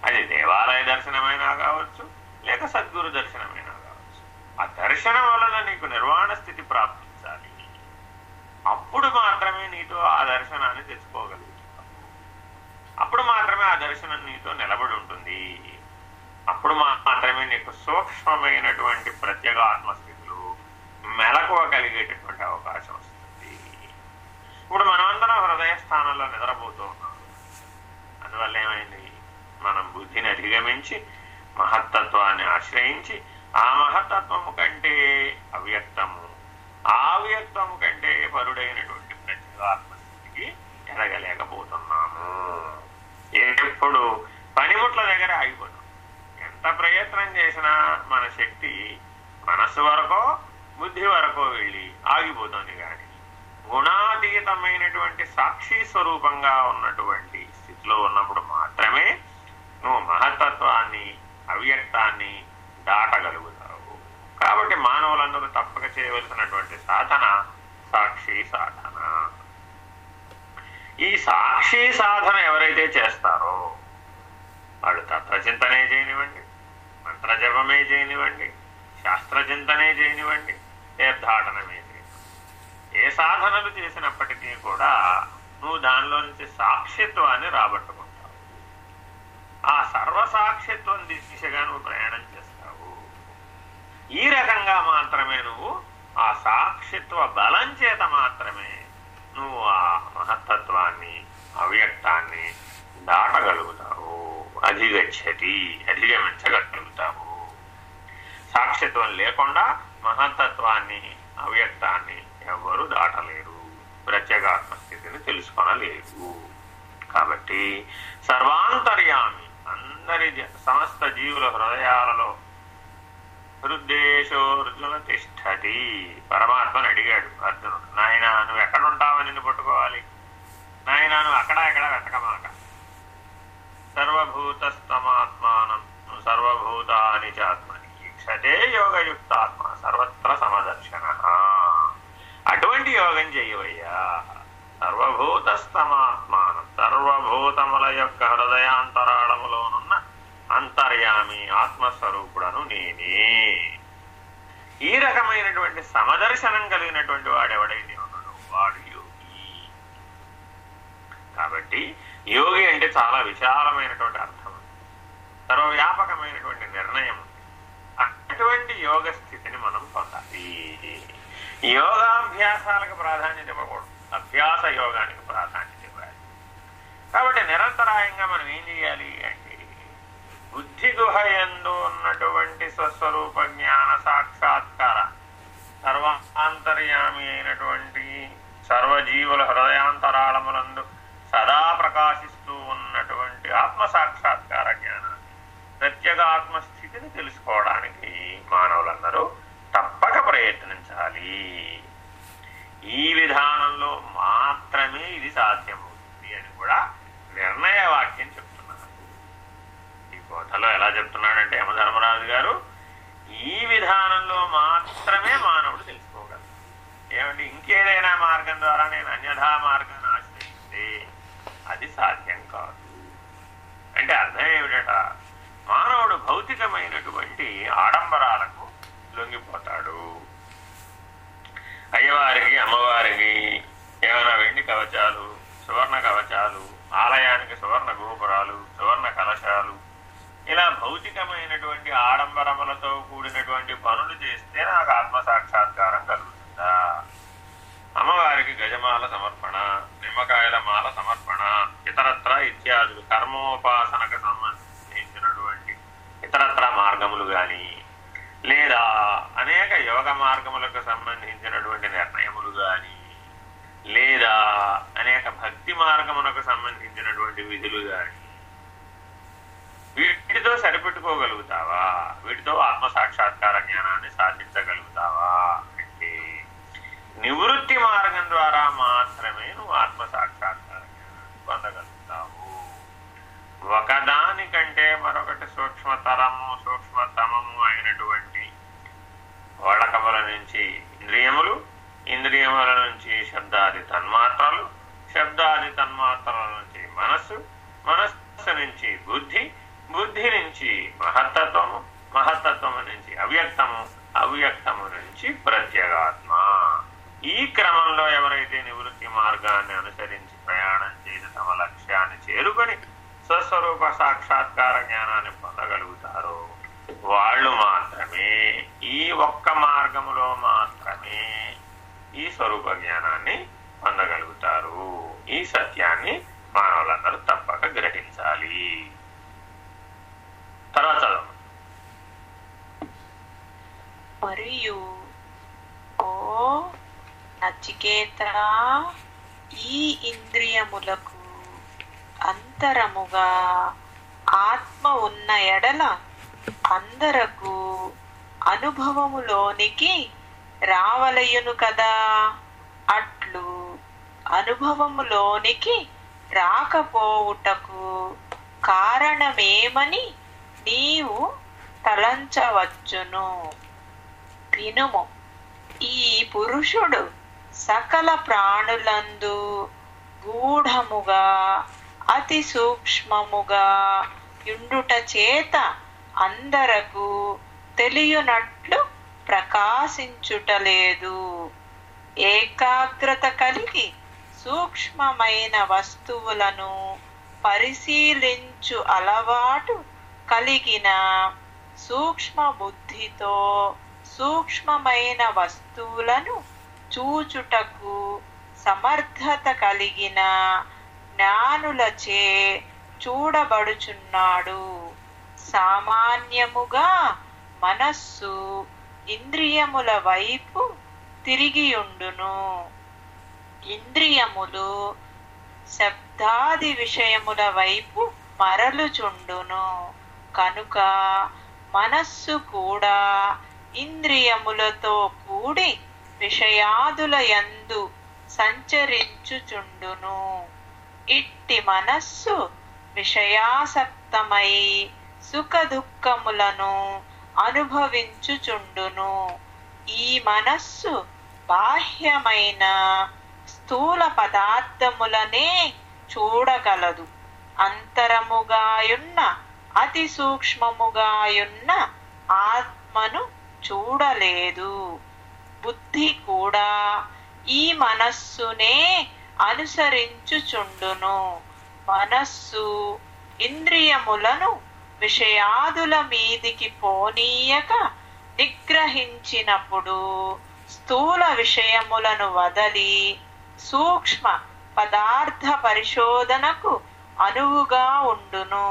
అది దేవాలయ దర్శనమైనా కావచ్చు లేక సద్గురు దర్శనమైనా కావచ్చు. ఆ దర్శనం వలన నీకు నిర్వాణ స్థితి ప్రాప్తించాలి. అప్పుడు మాత్రమే నీతో ఆ దర్శనాన్ని తెచ్చుకోగలుగుతావు. అప్పుడు మాత్రమే ఆ దర్శనం నీతో నిలబడి ఉంటుంది. అప్పుడు మాత్రమే నీకు సూక్ష్మమైనటువంటి ప్రత్యేక ఆత్మస్థితులు మెలకువ కలిగేటటువంటి అవకాశం వస్తుంది. ఇప్పుడు మనమందరం హృదయ స్థానంలో నిద్రపోతూ. ఉన్నాం అందువల్ల ఏమైంది? మనం బుద్ధిని అధిగమించి మహత్తత్వాన్ని ఆశ్రయించి ఆ మహత్తత్వము కంటే అవ్యక్తము ఆ అవ్యక్తము కంటే పరుడైనటువంటి ప్రతిభాత్మస్థితికి ఎదగలేకపోతున్నాము. ఎప్పుడు పనిముట్ల దగ్గర ఆగిపోతాం. ఎంత ప్రయత్నం చేసినా మన శక్తి మనస్సు వరకో బుద్ధి వరకో వెళ్ళి ఆగిపోతుంది కానీ గుణాతీతమైనటువంటి సాక్షి స్వరూపంగా ఉన్నటువంటి స్థితిలో ఉన్నప్పుడు మాత్రమే నువ్వు మహత్తత్వాన్ని అవ్యక్తాన్ని దాటగలుగుతావు. కాబట్టి మానవులందరూ తప్పక చేయవలసినటువంటి సాధన సాక్షి సాధన. ఈ సాక్షి సాధన ఎవరైతే చేస్తారో వాళ్ళు తత్వచింతనే చేయనివ్వండి మంత్రజపమే చేయనివ్వండి శాస్త్రచింతనే చేయనివ్వండి తీర్థాటనమే ఏ సాధనలు చేసినప్పటికీ కూడా నువ్వు దానిలో నుంచి సాక్షిత్వాన్ని రాబట్టుకుంటావు. ఆ సర్వసాక్షిత్వం దిశగా నువ్వు ప్రయాణం చేస్తావు. ఈ రకంగా మాత్రమే నువ్వు ఆ సాక్షిత్వ బలం చేత మాత్రమే నువ్వు ఆ మహత్తత్వాన్ని అవ్యక్తాన్ని దాటగలుగుతావు. అధిగచ్చతి అధిగమించగలుగుతావు. సాక్షిత్వం లేకుండా మహత్తత్వాన్ని అవ్యక్తాన్ని ఎవరు దాటలేరు. ప్రత్యేగాత్మ స్థితిని కాబట్టి సర్వాంతర్యామి అందరి సమస్త జీవుల హృదయాలలో హృద్దేశోర్జున తిష్టతి. పరమాత్మని అడిగాడు అర్జునుడు నాయన నువ్వు ఎక్కడ ఉంటావని నిన్ను పట్టుకోవాలి. నాయన నువ్వు అక్కడ ఎక్కడ వెతకమాక. సర్వభూతస్తమాత్మానం సర్వభూతాని చాత్మని ఈక్షతే యోగయుక్తాత్మ సర్వత్ర సమదర్శన. అటువంటి యోగం చేయవయ్యా సర్వభూతస్తమాత్మానం సర్వభూతముల యొక్క హృదయాంతరాళములోనున్న అంతర్యామి ఆత్మస్వరూపుడను నేనే. ఈ రకమైనటువంటి సమదర్శనం కలిగినటువంటి వాడెవడైతే ఉన్నాడో వాడు యోగి. కాబట్టి యోగి అంటే చాలా విశాలమైనటువంటి అర్థం. సర్వవ్యాపకమైనటువంటి నిర్ణయం. అటువంటి యోగ స్థితిని మనం పొందాలి. యోగాభ్యాసాలకు ప్రాధాన్యత ఇవ్వకూడదు. అభ్యాస యోగానికి ప్రాధాన్యత ఇవ్వాలి. కాబట్టి నిరంతరాయంగా మనం ఏం చేయాలి అంటే బుద్ధి గుహ ఎందు ఉన్నటువంటి స్వస్వరూప జ్ఞాన సాక్షాత్కార సర్వాంతర్యామి అయినటువంటి సర్వజీవుల హృదయాంతరాళములందు సదా ప్రకాశిస్తూ ఉన్నటువంటి ఆత్మ సాక్షాత్కార జ్ఞానాన్ని ప్రత్యేక ఆత్మస్థితిని తెలుసుకోవడానికి మానవులందరూ తప్పక ప్రయత్నం ఉండాలి. ఈ విధానంలో మాత్రమే ఇది సాధ్యమవుతుంది అని కూడా నిర్ణయ వాక్యం చెప్తున్నారు. ఈ కోటలో ఎలా చెప్తున్నాడంటే యమధర్మరాజు గారు ఈ విధానంలో మాత్రమే మానవుడు తెలుసుకోగలరు ఏమంటే ఇంకేదైనా మార్గం ద్వారా నేను అన్యథా మార్గాన్ని ఆశ్రయిస్తే అది సాధ్యం కాదు. అంటే అర్థం ఏమిట మానవుడు భౌతికమైనటువంటి ఆడంబరాలకు లొంగిపోతాడు. అయ్యవారికి అమ్మవారికి ఏమైనా వెండి కవచాలు సువర్ణ కవచాలు ఆలయానికి సువర్ణ గోపురాలు సువర్ణ కలశాలు ఇలా భౌతికమైనటువంటి ఆడంబరములతో కూడినటువంటి పనులు చేస్తే నాకు ఆత్మ సాక్షాత్కారం కలుగుతుందా? అమ్మవారికి గజమాల సమర్పణ నిమ్మకాయల మాల సమర్పణ ఇతరత్ర ఇత్యాదులు కర్మోపాసనకు సంబంధించినటువంటి ఇతరత్ర మార్గములు కానీ లేదా అనేక యోగ మార్గములకు సంబంధించినటువంటి నిర్ణయములు కానీ లేదా అనేక భక్తి మార్గమునకు సంబంధించినటువంటి విధులు గాని వీటితో సరిపెట్టుకోగలుగుతావా? వీటితో ఆత్మ సాక్షాత్కార జ్ఞానాన్ని సాధించగలుగుతావా? అంటే నివృత్తి మార్గం ద్వారా మాత్రమే నువ్వు ఆత్మ సాక్షాత్కార జ్ఞానాన్ని పొందగలుగుతావు. ఒకదానికంటే మరొకటి సూక్ష్మతరము సూక్ష్మతమము అయినటువంటి వడకముల నుంచి ఇంద్రియములు ఇంద్రియముల నుంచి శబ్దాది తన్మాత్రలు శబ్దాది తన్మాత్రల నుంచి మనస్సు మనస్సు నుంచి బుద్ధి బుద్ధి నుంచి మహత్తత్వము మహత్తత్వము నుంచి అవ్యక్తము అవ్యక్తము నుంచి ప్రత్యేగాత్మ. ఈ క్రమంలో ఎవరైతే నివృత్తి మార్గాన్ని అనుసరించి ప్రయాణం చేసి తమ లక్ష్యాన్ని చేరుకొని స్వస్వరూప సాక్షాత్కార జ్ఞానాన్ని పొందగలుగుతారో వాళ్ళు మా ఈ ఒక్క మార్గములో మాత్రమే ఈ స్వరూప జ్ఞానాన్ని పొందగలుగుతారు. ఈ సత్యాన్ని మానవులందరూ తప్పక గ్రహించాలి. తర్వాత మరియు ఓ నచికేత ఈ ఇంద్రియములకు అంతరముగా ఆత్మ ఉన్న ఎడల అందరకు అనుభవములోనికి రావలయును కదా? అట్లు అనుభవములోనికి రాకపోవుటకు కారణమేమని నీవు తలంచవచ్చును. వినుము ఈ పురుషుడు సకల ప్రాణులందు గూఢముగా అతి సూక్ష్మముగా యుండుట చేత అందరకు తెలియనట్లు ప్రకాశించుటలేదు. ఏకాగ్రత కలిగి సూక్ష్మమైన వస్తువులను పరిశీలించు అలవాటు కలిగిన సూక్ష్మ బుద్ధితో సూక్ష్మమైన వస్తువులను చూచుటకు సమర్థత కలిగిన జ్ఞానులచే చూడబడుచున్నాడు. సామాన్యముగా మనస్సు ఇంద్రియముల వైపు తిరిగియుండును. ఇంద్రియములు శబ్దాది విషయముల వైపు మరలుచుండును. కనుక మనస్సు కూడా ఇంద్రియములతో కూడి విషయాదుల యందు సంచరించుచుండును. ఇట్టి మనస్సు విషయాసక్తమై సుఖ దుఃఖములను అనుభవించుచుండును. ఈ మనస్సు బాహ్యమైన స్థూల పదార్థములనే చూడగలదు. అంతరముగాయున్న అతి సూక్ష్మముగాయున్న ఆత్మను చూడలేదు. బుద్ధి కూడా ఈ మనస్సునే అనుసరించుచుండును. మనస్సు ఇంద్రియములను విషయాదుల మీదికి పోనీయక నిగ్రహించినప్పుడు స్థూల విషయములను వదలి సూక్ష్మ పదార్థ పరిశోధనకు అనువుగా ఉండును.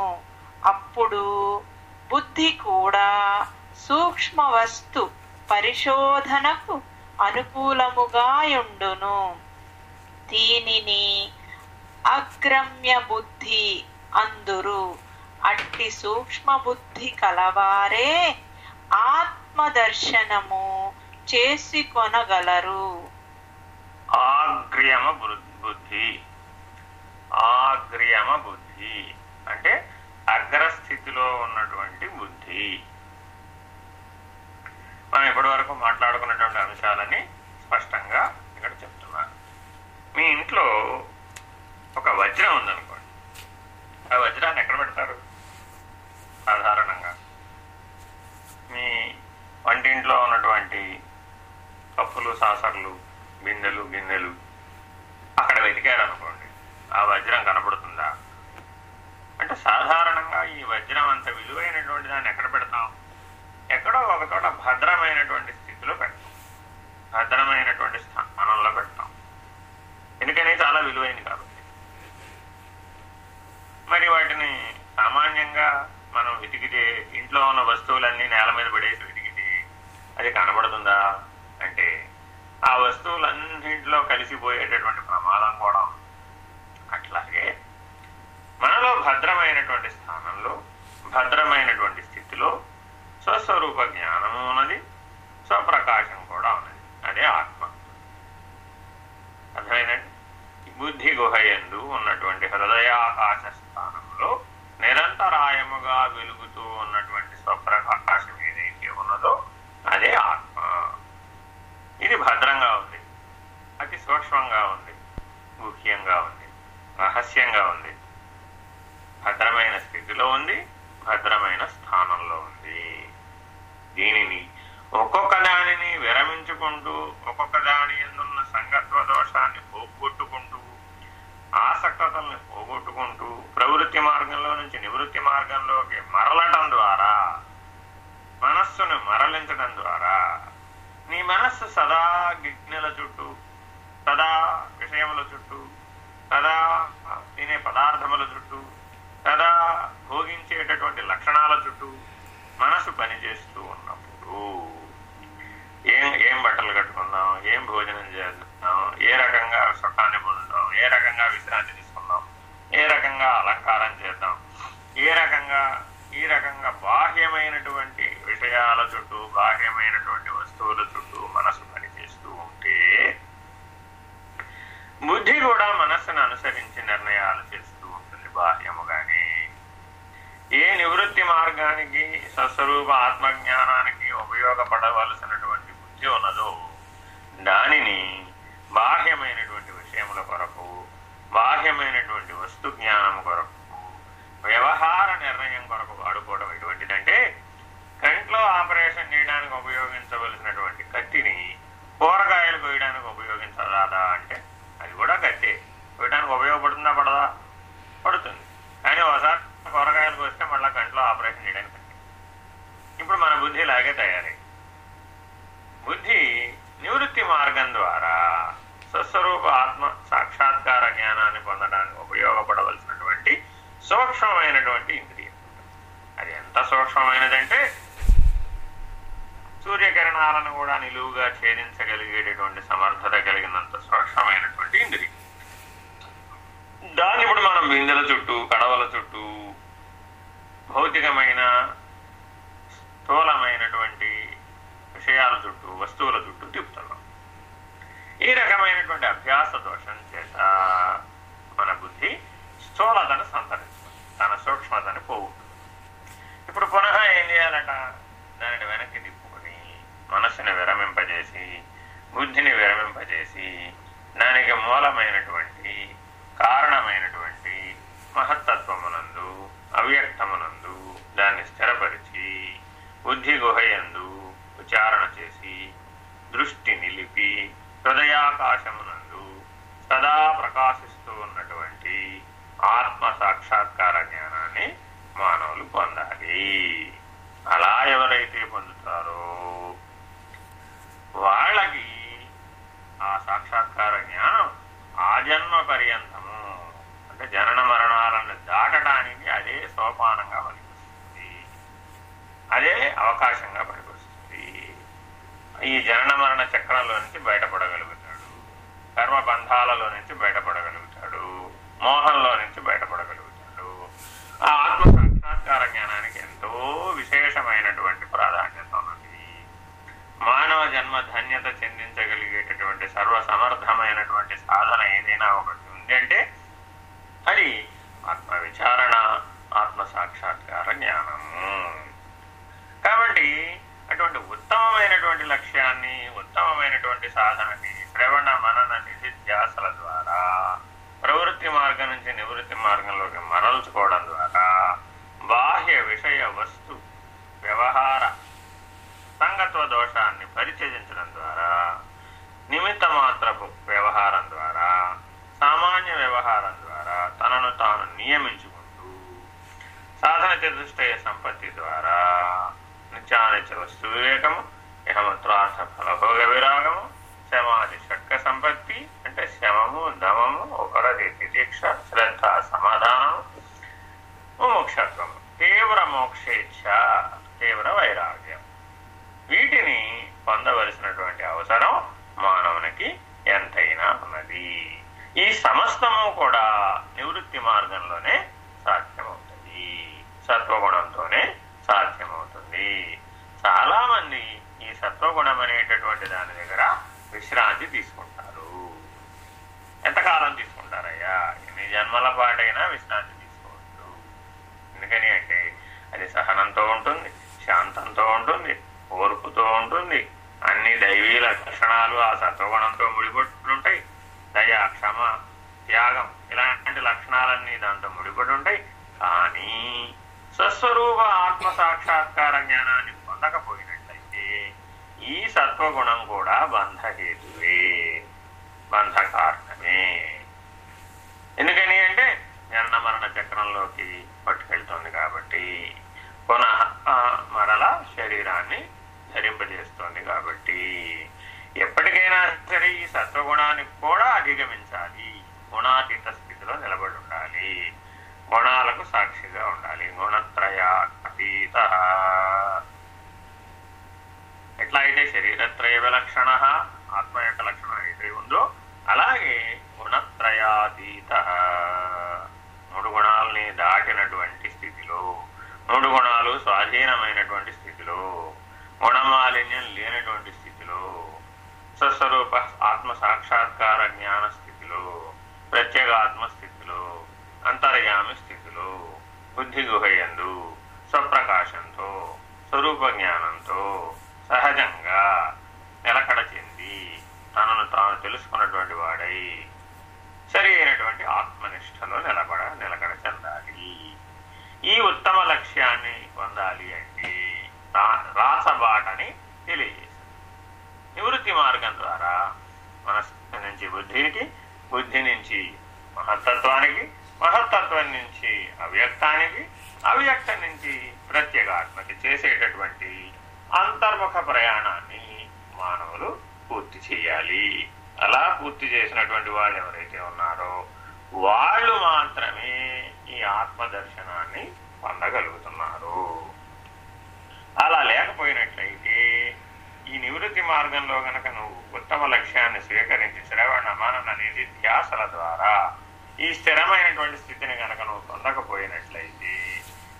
అప్పుడు బుద్ధి కూడా సూక్ష్మ వస్తు పరిశోధనకు అనుకూలముగా ఉండును దీనిని అగ్రమ్య బుద్ధి అందురు. అట్టి సూక్ష్మ బుద్ధి కలవారే ఆత్మదర్శనము చేసి కొనగలరు ఆగ్రియమ బు- బుద్ధి ఆగ్రియమ బుద్ధి అంటే అగ్రస్థితిలో ఉన్నటువంటి బుద్ధి. మనం ఇప్పటి వరకు మాట్లాడుకున్నటువంటి అంశాలని స్పష్టంగా ఇక్కడ చెప్తున్నాను. మీ ఇంట్లో ఒక వజ్రం ఉందనుకోండి. ఆ వజ్రాన్ని ఎక్కడ పెడతారు? సాధారణంగా. మీ వంటింట్లో ఉన్నటువంటి కప్పులు సాసర్లు బిందెలు గిన్నెలు అక్కడ వెతికారనుకోండి ఆ వజ్రం కనపడుతుందా? అంటే సాధారణంగా ఈ వజ్రం అంత విలువైనటువంటి దాన్ని ఎక్కడ పెడతాం? ఎక్కడో ఒక చోట భద్రమైనటువంటి స్థితిలో పెడతాం. భద్రమైనటువంటి స్థానంలో పెడతాం. ఎందుకని చాలా విలువైనది కాబట్టి. మరి వాటిని సామాన్యంగా మనం వెతికితే ఇంట్లో ఉన్న వస్తువులన్నీ నేల మీద పడేసి వెతికితే అది కనబడుతుందా అంటే ఆ వస్తువులన్నింటిలో కలిసిపోయేటటువంటి ప్రమాదం కూడా అట్లాగే మనలో భద్రమైనటువంటి స్థానంలో భద్రమైనటువంటి స్థితిలో స్వస్వరూప జ్ఞానాన్ని పొందడానికి ఉపయోగపడవలసినటువంటి సూక్ష్మమైనటువంటి ఇంద్రియం. అది ఎంత సూక్ష్మమైనదంటే సూర్యకిరణాలను కూడా నిలువుగా ఛేదించగలిగేటటువంటి సమర్థత కలిగినంత సూక్ష్మమైనటువంటి ఇంద్రియం. దాన్ని ఇప్పుడు మనం బిందెల చుట్టూ కడవల చుట్టూ భౌతికమైన స్థూలమైనటువంటి విషయాల చుట్టూ వస్తువుల చుట్టూ తిప్పుతున్నాం ఈ రకమైనటువంటి అభ్యాస దోషం చేత స్థూలతను సంతరిస్తుంది తన సూక్ష్మతని పోగొట్టు ఇప్పుడు పునః ఏం చేయాలట? దానిని వెనక్కి తిప్పుకొని మనస్సుని విరమింపజేసి బుద్ధిని విరమింపజేసి దానికి మూలమైనటువంటి కారణమైనటువంటి మహత్తత్వమునందు అవ్యక్తమునందు దాన్ని స్థిరపరిచి బుద్ధి గుహయందు విచారణ చేసి దృష్టి నిలిపి హృదయాకాశమునందు సదా ప్రకాశి ఆత్మ సాక్షాత్కార జ్ఞానాన్ని మానవులు పొందాలి. అలా ఎవరైతే పొందుతారో వాళ్ళకి ఆ సాక్షాత్కార జ్ఞానం ఆజన్మ పర్యంతము అంటే జనన మరణాలను దాటడానికి అదే సోపానంగా పనికొస్తుంది. అదే అవకాశంగా పనికొస్తుంది. ఈ జనన మరణ చక్రంలో నుంచి బయటపడగలుగుతాడు. కర్మ బంధాలలో నుంచి బయటపడగలుగుతాడు. మోహంలో నుంచి బయటపడగలుగుతాడు. ఆ ఆత్మ సాక్షాత్కార జ్ఞానానికి ఎంతో విశేషమైనటువంటి ప్రాధాన్యత ఉన్నది. మానవ జన్మ ధన్యత చెందించగలిగేటటువంటి సర్వ సమర్థమైనటువంటి సాధన ఏదైనా ఒకటి ఉంది అంటే అది ఆత్మ విచారణ ఆత్మ సాక్షాత్కార జ్ఞానము కాబట్టి అటువంటి ఉత్తమమైనటువంటి లక్ష్యాన్ని ఉత్తమమైనటువంటి సాధనని శ్రవణ మనన నిధిధ్యాసల ద్వారా ప్రవృత్తి మార్గం నుంచి నివృత్తి మార్గంలోకి మరల్చుకోవడం ద్వారా బాహ్య విషయ వస్తు వ్యవహార సంగత్వ దోషాన్ని పరిచయించడం ద్వారా నిమిత్త మాత్రపు వ్యవహారం ద్వారా సామాన్య వ్యవహారం ద్వారా తనను తాను నియమించుకుంటూ సాధన చతుష్టయ సంపత్తి ద్వారా నిత్యానిత్య వస్తు వివేకము యహమత్రార్థ ఫలభోగ విరాగము శమాది షట్క సంపత్తి అంటే శమము దమము ఒకరది దీక్ష శ్రద్ధ సమాధానం ముముక్షత్వము తీవ్ర మోక్షేచ్ఛ తీవ్ర వైరాగ్యం. వీటిని పొందవలసినటువంటి అవసరం మానవునికి ఎంతైనా ఉన్నది. ఈ సమస్తము కూడా నివృత్తి మార్గంలోనే సాధ్యమవుతుంది. సత్వగుణంతోనే సాధ్యమవుతుంది. చాలామంది ఈ సత్వగుణం అనేటటువంటి దాని దగ్గర విశ్రాంతి తీసుకుంటారు. జన్మల పాటైనా విశ్రాంతి తీసుకోవచ్చు. ఎందుకని అంటే అది సహనంతో ఉంటుంది శాంతంతో ఉంటుంది ఓర్పుతో ఉంటుంది. అన్ని దైవీ లక్షణాలు ఆ సత్వగుణంతో ముడిపడుతుంటాయి. దయ క్షమ త్యాగం ఇలాంటి లక్షణాలన్నీ దాంతో ముడిపడి ఉంటాయి కానీ సస్వరూప ఆత్మ సాక్షాత్కార జ్ఞానాన్ని పొందకపోయినట్లయితే ఈ సత్వగుణం కూడా బంధహేతువే. బంధకారణం ఎందుకని అంటే జనన మరణ చక్రంలోకి పట్టుకెళ్తుంది కాబట్టి పునః ఆ మరల శరీరాన్ని ధరింపజేస్తోంది కాబట్టి ఎప్పటికైనా సరే ఈ సత్వగుణాన్ని కూడా అధిగమించాలి. గుణాతీత స్థితిలో నిలబడి ఉండాలి. గుణాలకు సాక్షిగా ఉండాలి. గుణత్రయాతీత ఎట్లా అయితే శరీరత్రయ విలక్షణ ఆత్మ యొక్క లక్షణం అయితే ఉందో అలాగే గుణత్రయాతీత. మూడు గుణాలని దాటినటువంటి స్థితిలో మూడు గుణాలు స్వాధీనమైనటువంటి స్థితిలో గుణమాలిన్యం లేనటువంటి స్థితిలో స్వస్వరూప ఆత్మ సాక్షాత్కార జ్ఞాన స్థితిలో ప్రత్యేగాత్మ స్థితిలో అంతర్యామి స్థితిలో బుద్ధి గుహయందు స్వప్రకాశంతో స్వరూప జ్ఞానంతో సహజంగా నిలకడ చెంది తనను తాను తెలుసుకున్నటువంటి వాడై సరి అయిన ఆత్మనిష్టలో నిలబడ నిలకడ చెందాలి ఈ ఉత్తమ లక్ష్యాన్ని పొందాలి అంటే రా- రాసబాటని తెలియజేశారు నివృత్తి మార్గం ద్వారా మనస్సు నుంచి బుద్ధికి బుద్ధి నుంచి మహత్తత్వానికి మహత్తత్వం నుంచి అవ్యక్తానికి అవ్యక్తం నుంచి ప్రత్యేగాత్మకి చేసేటటువంటి అంతర్ముఖ ప్రయాణాన్ని మానవులు పూర్తి చేయాలి. అలా పూర్తి చేసినటువంటి వాళ్ళు ఎవరైతే ఉన్నారో వాళ్ళు మాత్రమే ఈ ఆత్మదర్శనాన్ని పొందగలుగుతున్నారు. అలా లేకపోయినట్లయితే ఈ నివృత్తి మార్గంలో గనక నువ్వు ఉత్తమ లక్ష్యాన్ని స్వీకరించి శ్రవణ మనన నిధి ధ్యాసల ద్వారా ఈ స్థిరమైనటువంటి స్థితిని గనక నువ్వు పొందకపోయినట్లయితే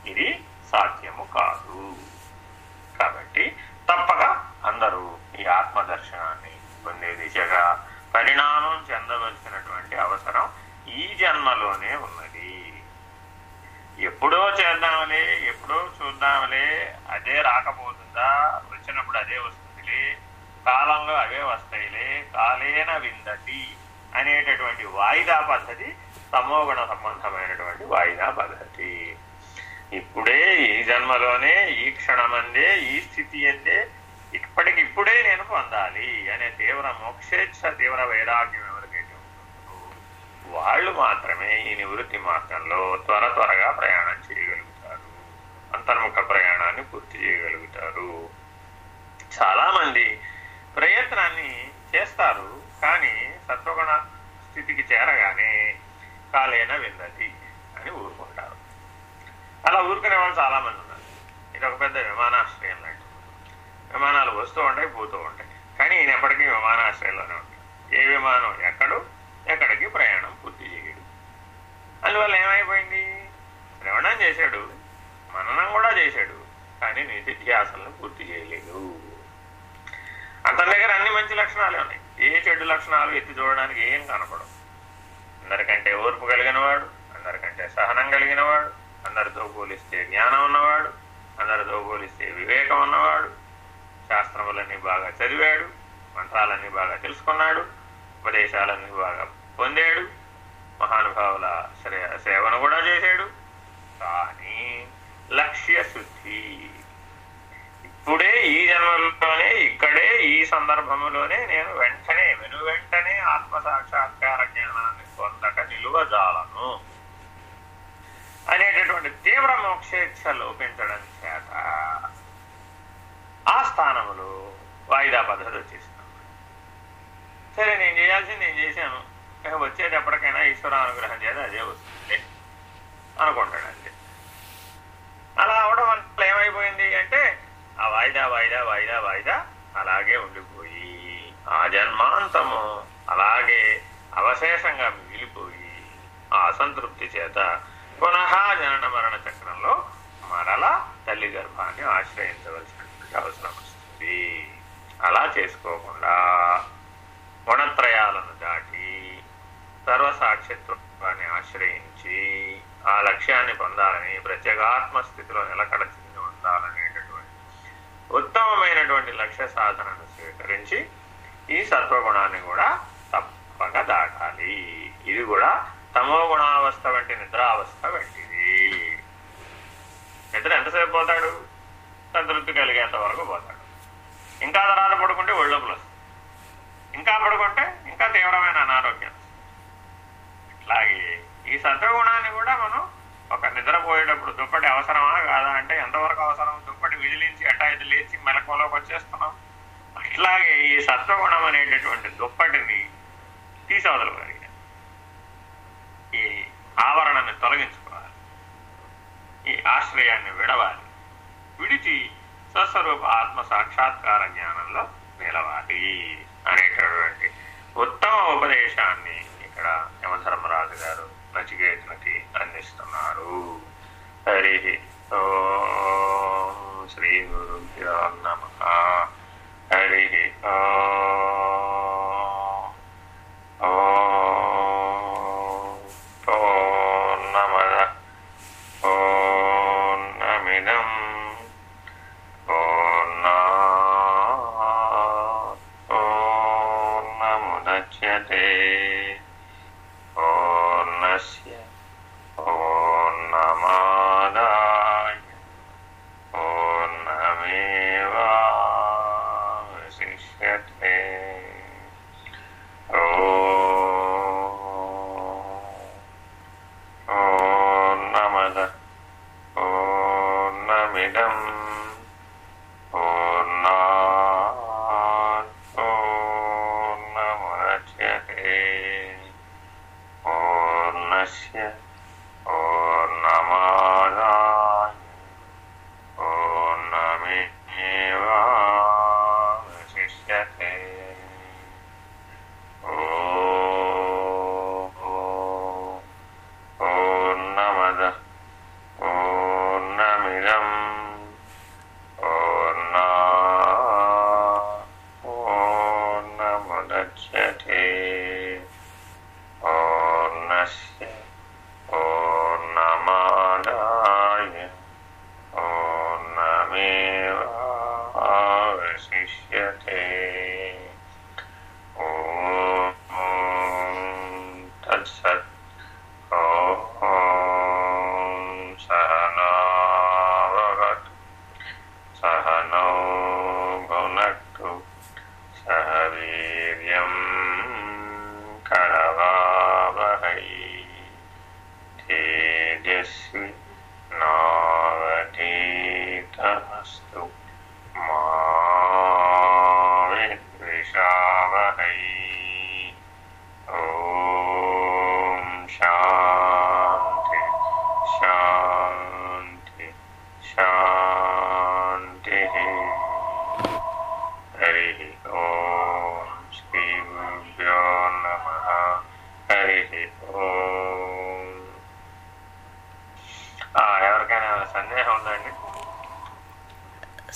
ఇది సాధ్యము కాదు. కాబట్టి తప్పక అందరూ ఈ ఆత్మదర్శనాన్ని పొందే దిశగా పరిణామం చెందవలసినటువంటి అవసరం ఈ జన్మలోనే ఉన్నది. ఎప్పుడో చేద్దాంలే ఎప్పుడో చూద్దాంలే అదే రాకపోతుందా? వచ్చినప్పుడు అదే వస్తుందిలే. కాలంలో అవే వస్తాయిలే. కాలేన విందతి అనేటటువంటి వాయిదా పద్ధతి తమోగుణ సంబంధమైనటువంటి వాయిదా పద్ధతి. ఇప్పుడే ఈ జన్మలోనే ఈ క్షణమందే ఈ స్థితి అందే ఇప్పటికిప్పుడే నేను పొందాలి అనే తీవ్ర మోక్షేచ్ఛ తీవ్ర వైరాగ్యం వాళ్ళు మాత్రమే ఈ నివృత్తి మార్గంలో త్వర త్వరగా ప్రయాణం చేయగలుగుతారు. అంతర్ముఖ ప్రయాణాన్ని పూర్తి చేయగలుగుతారు. చాలామంది ప్రయత్నాన్ని చేస్తారు కానీ సత్వగుణ స్థితికి చేరగానే కాలేన విందతి అని ఊరుకుంటారు. అలా ఊరుకునే వాళ్ళు చాలా మంది ఉన్నారు. ఇది ఒక పెద్ద విమానాశ్రయం లాంటిది. విమానాలు వస్తూ ఉంటాయి పోతూ ఉంటాయి. కానీ ఈయన ఎప్పటికీ విమానాశ్రయంలోనే ఉంటాడు. ఏ విమానం ఎక్కడు ఎక్కడికి ప్రయాణం అందువల్ల ఏమైపోయింది? శ్రవణం చేశాడు. మననం కూడా చేశాడు. కానీ నిధిధ్యాసలను పూర్తి చేయలేదు. అతని దగ్గర అన్ని మంచి లక్షణాలే ఉన్నాయి. ఏ చెడు లక్షణాలు ఎత్తి చూడడానికి ఏం కనపడవు. అందరికంటే ఓర్పు కలిగిన వాడు అందరికంటే సహనం కలిగిన వాడు అందరితో పోలిస్తే జ్ఞానం ఉన్నవాడు అందరితో పోలిస్తే వివేకం ఉన్నవాడు. శాస్త్రములన్నీ బాగా చదివాడు మంత్రాలన్నీ బాగా తెలుసుకున్నాడు ఉపదేశాలన్నీ బాగా పొందాడు. మహానుభావుల సేవను కూడా చేశాడు. కానీ లక్ష్య శుద్ధి. ఇప్పుడే ఈ జన్మలోనే ఇక్కడే ఈ సందర్భంలోనే నేను వెంటనే వెను వెంటనే ఆత్మసాక్షాత్కార జ్ఞానాన్ని పొందక నిలువజాలను అనేటటువంటి తీవ్ర మోక్షేచ్ఛ లోపించడం చేత ఆ స్థానములో వాయిదా పద్ధతి వచ్చేసింది. సరే నేను చేయాల్సింది నేను చేశాను. ఇక ఈశ్వర అనుగ్రహం చేత అదే వస్తుంది. అనుకుంటాడు అంతే. అలా అవడం వల్ల ఏమైపోయింది అంటే ఆ వాయిదా వాయిదా వాయిదా వాయిదా అలాగే ఉండిపోయి ఆ జన్మాంతము అలాగే అవశేషంగా మిగిలిపోయి ఆ అసంతృప్తి చేత పునః జనన మరణ చక్రంలో మరల తల్లి గర్భాన్ని ఆశ్రయించవలసినటువంటి అవసరం వస్తుంది. అలా చేసుకోకుండా గుణత్రయాలను దాటి సర్వసాక్షిత్వాన్ని ఆశ్రయించి ఆ లక్ష్యాన్ని పొందాలని ప్రత్యేగాత్మ స్థితిలో నిలకడ చెంది ఉండాలనేటటువంటి ఉత్తమమైనటువంటి లక్ష్య సాధనను స్వీకరించి ఈ సత్వగుణాన్ని కూడా తప్పక దాటాలి. ఇది కూడా తమో గుణావస్థ వంటి నిద్రావస్థ వంటిది. నిద్ర ఎంతసేపు పోతాడు? సంతృప్తి కలిగేంత వరకు పోతాడు. ఇంకా తర్వాత పడుకుంటే ఒళ్ళొప్పులు వస్తుంది ఇంకా పడుకుంటే ఇంకా తీవ్రమైన అనారోగ్యం. అట్లాగే ఈ సత్వగుణాన్ని కూడా మనం ఒక నిద్రపోయేటప్పుడు దుప్పటి అవసరమా కాదా అంటే ఎంతవరకు అవసరం? దుప్పటి విదిలించి అట్టా ఇది లేచి మెలకువలోకి వచ్చేస్తున్నాం. అట్లాగే ఈ సత్వగుణం అనేటటువంటి దుప్పటిని తీసవదలగలిగాం ఈ ఆవరణని తొలగించుకోవాలి. ఈ ఆశ్రయాన్ని విడవాలి. విడిచి స్వస్వరూప ఆత్మ సాక్షాత్కార జ్ఞానంలో నిలవాలి అనేటటువంటి ఉత్తమ ఉపదేశాన్ని ఇక్కడ గారు నచికేతునికి అందిస్తున్నారు. హరి ఓం శ్రీ గురు నమ. హరి ఓ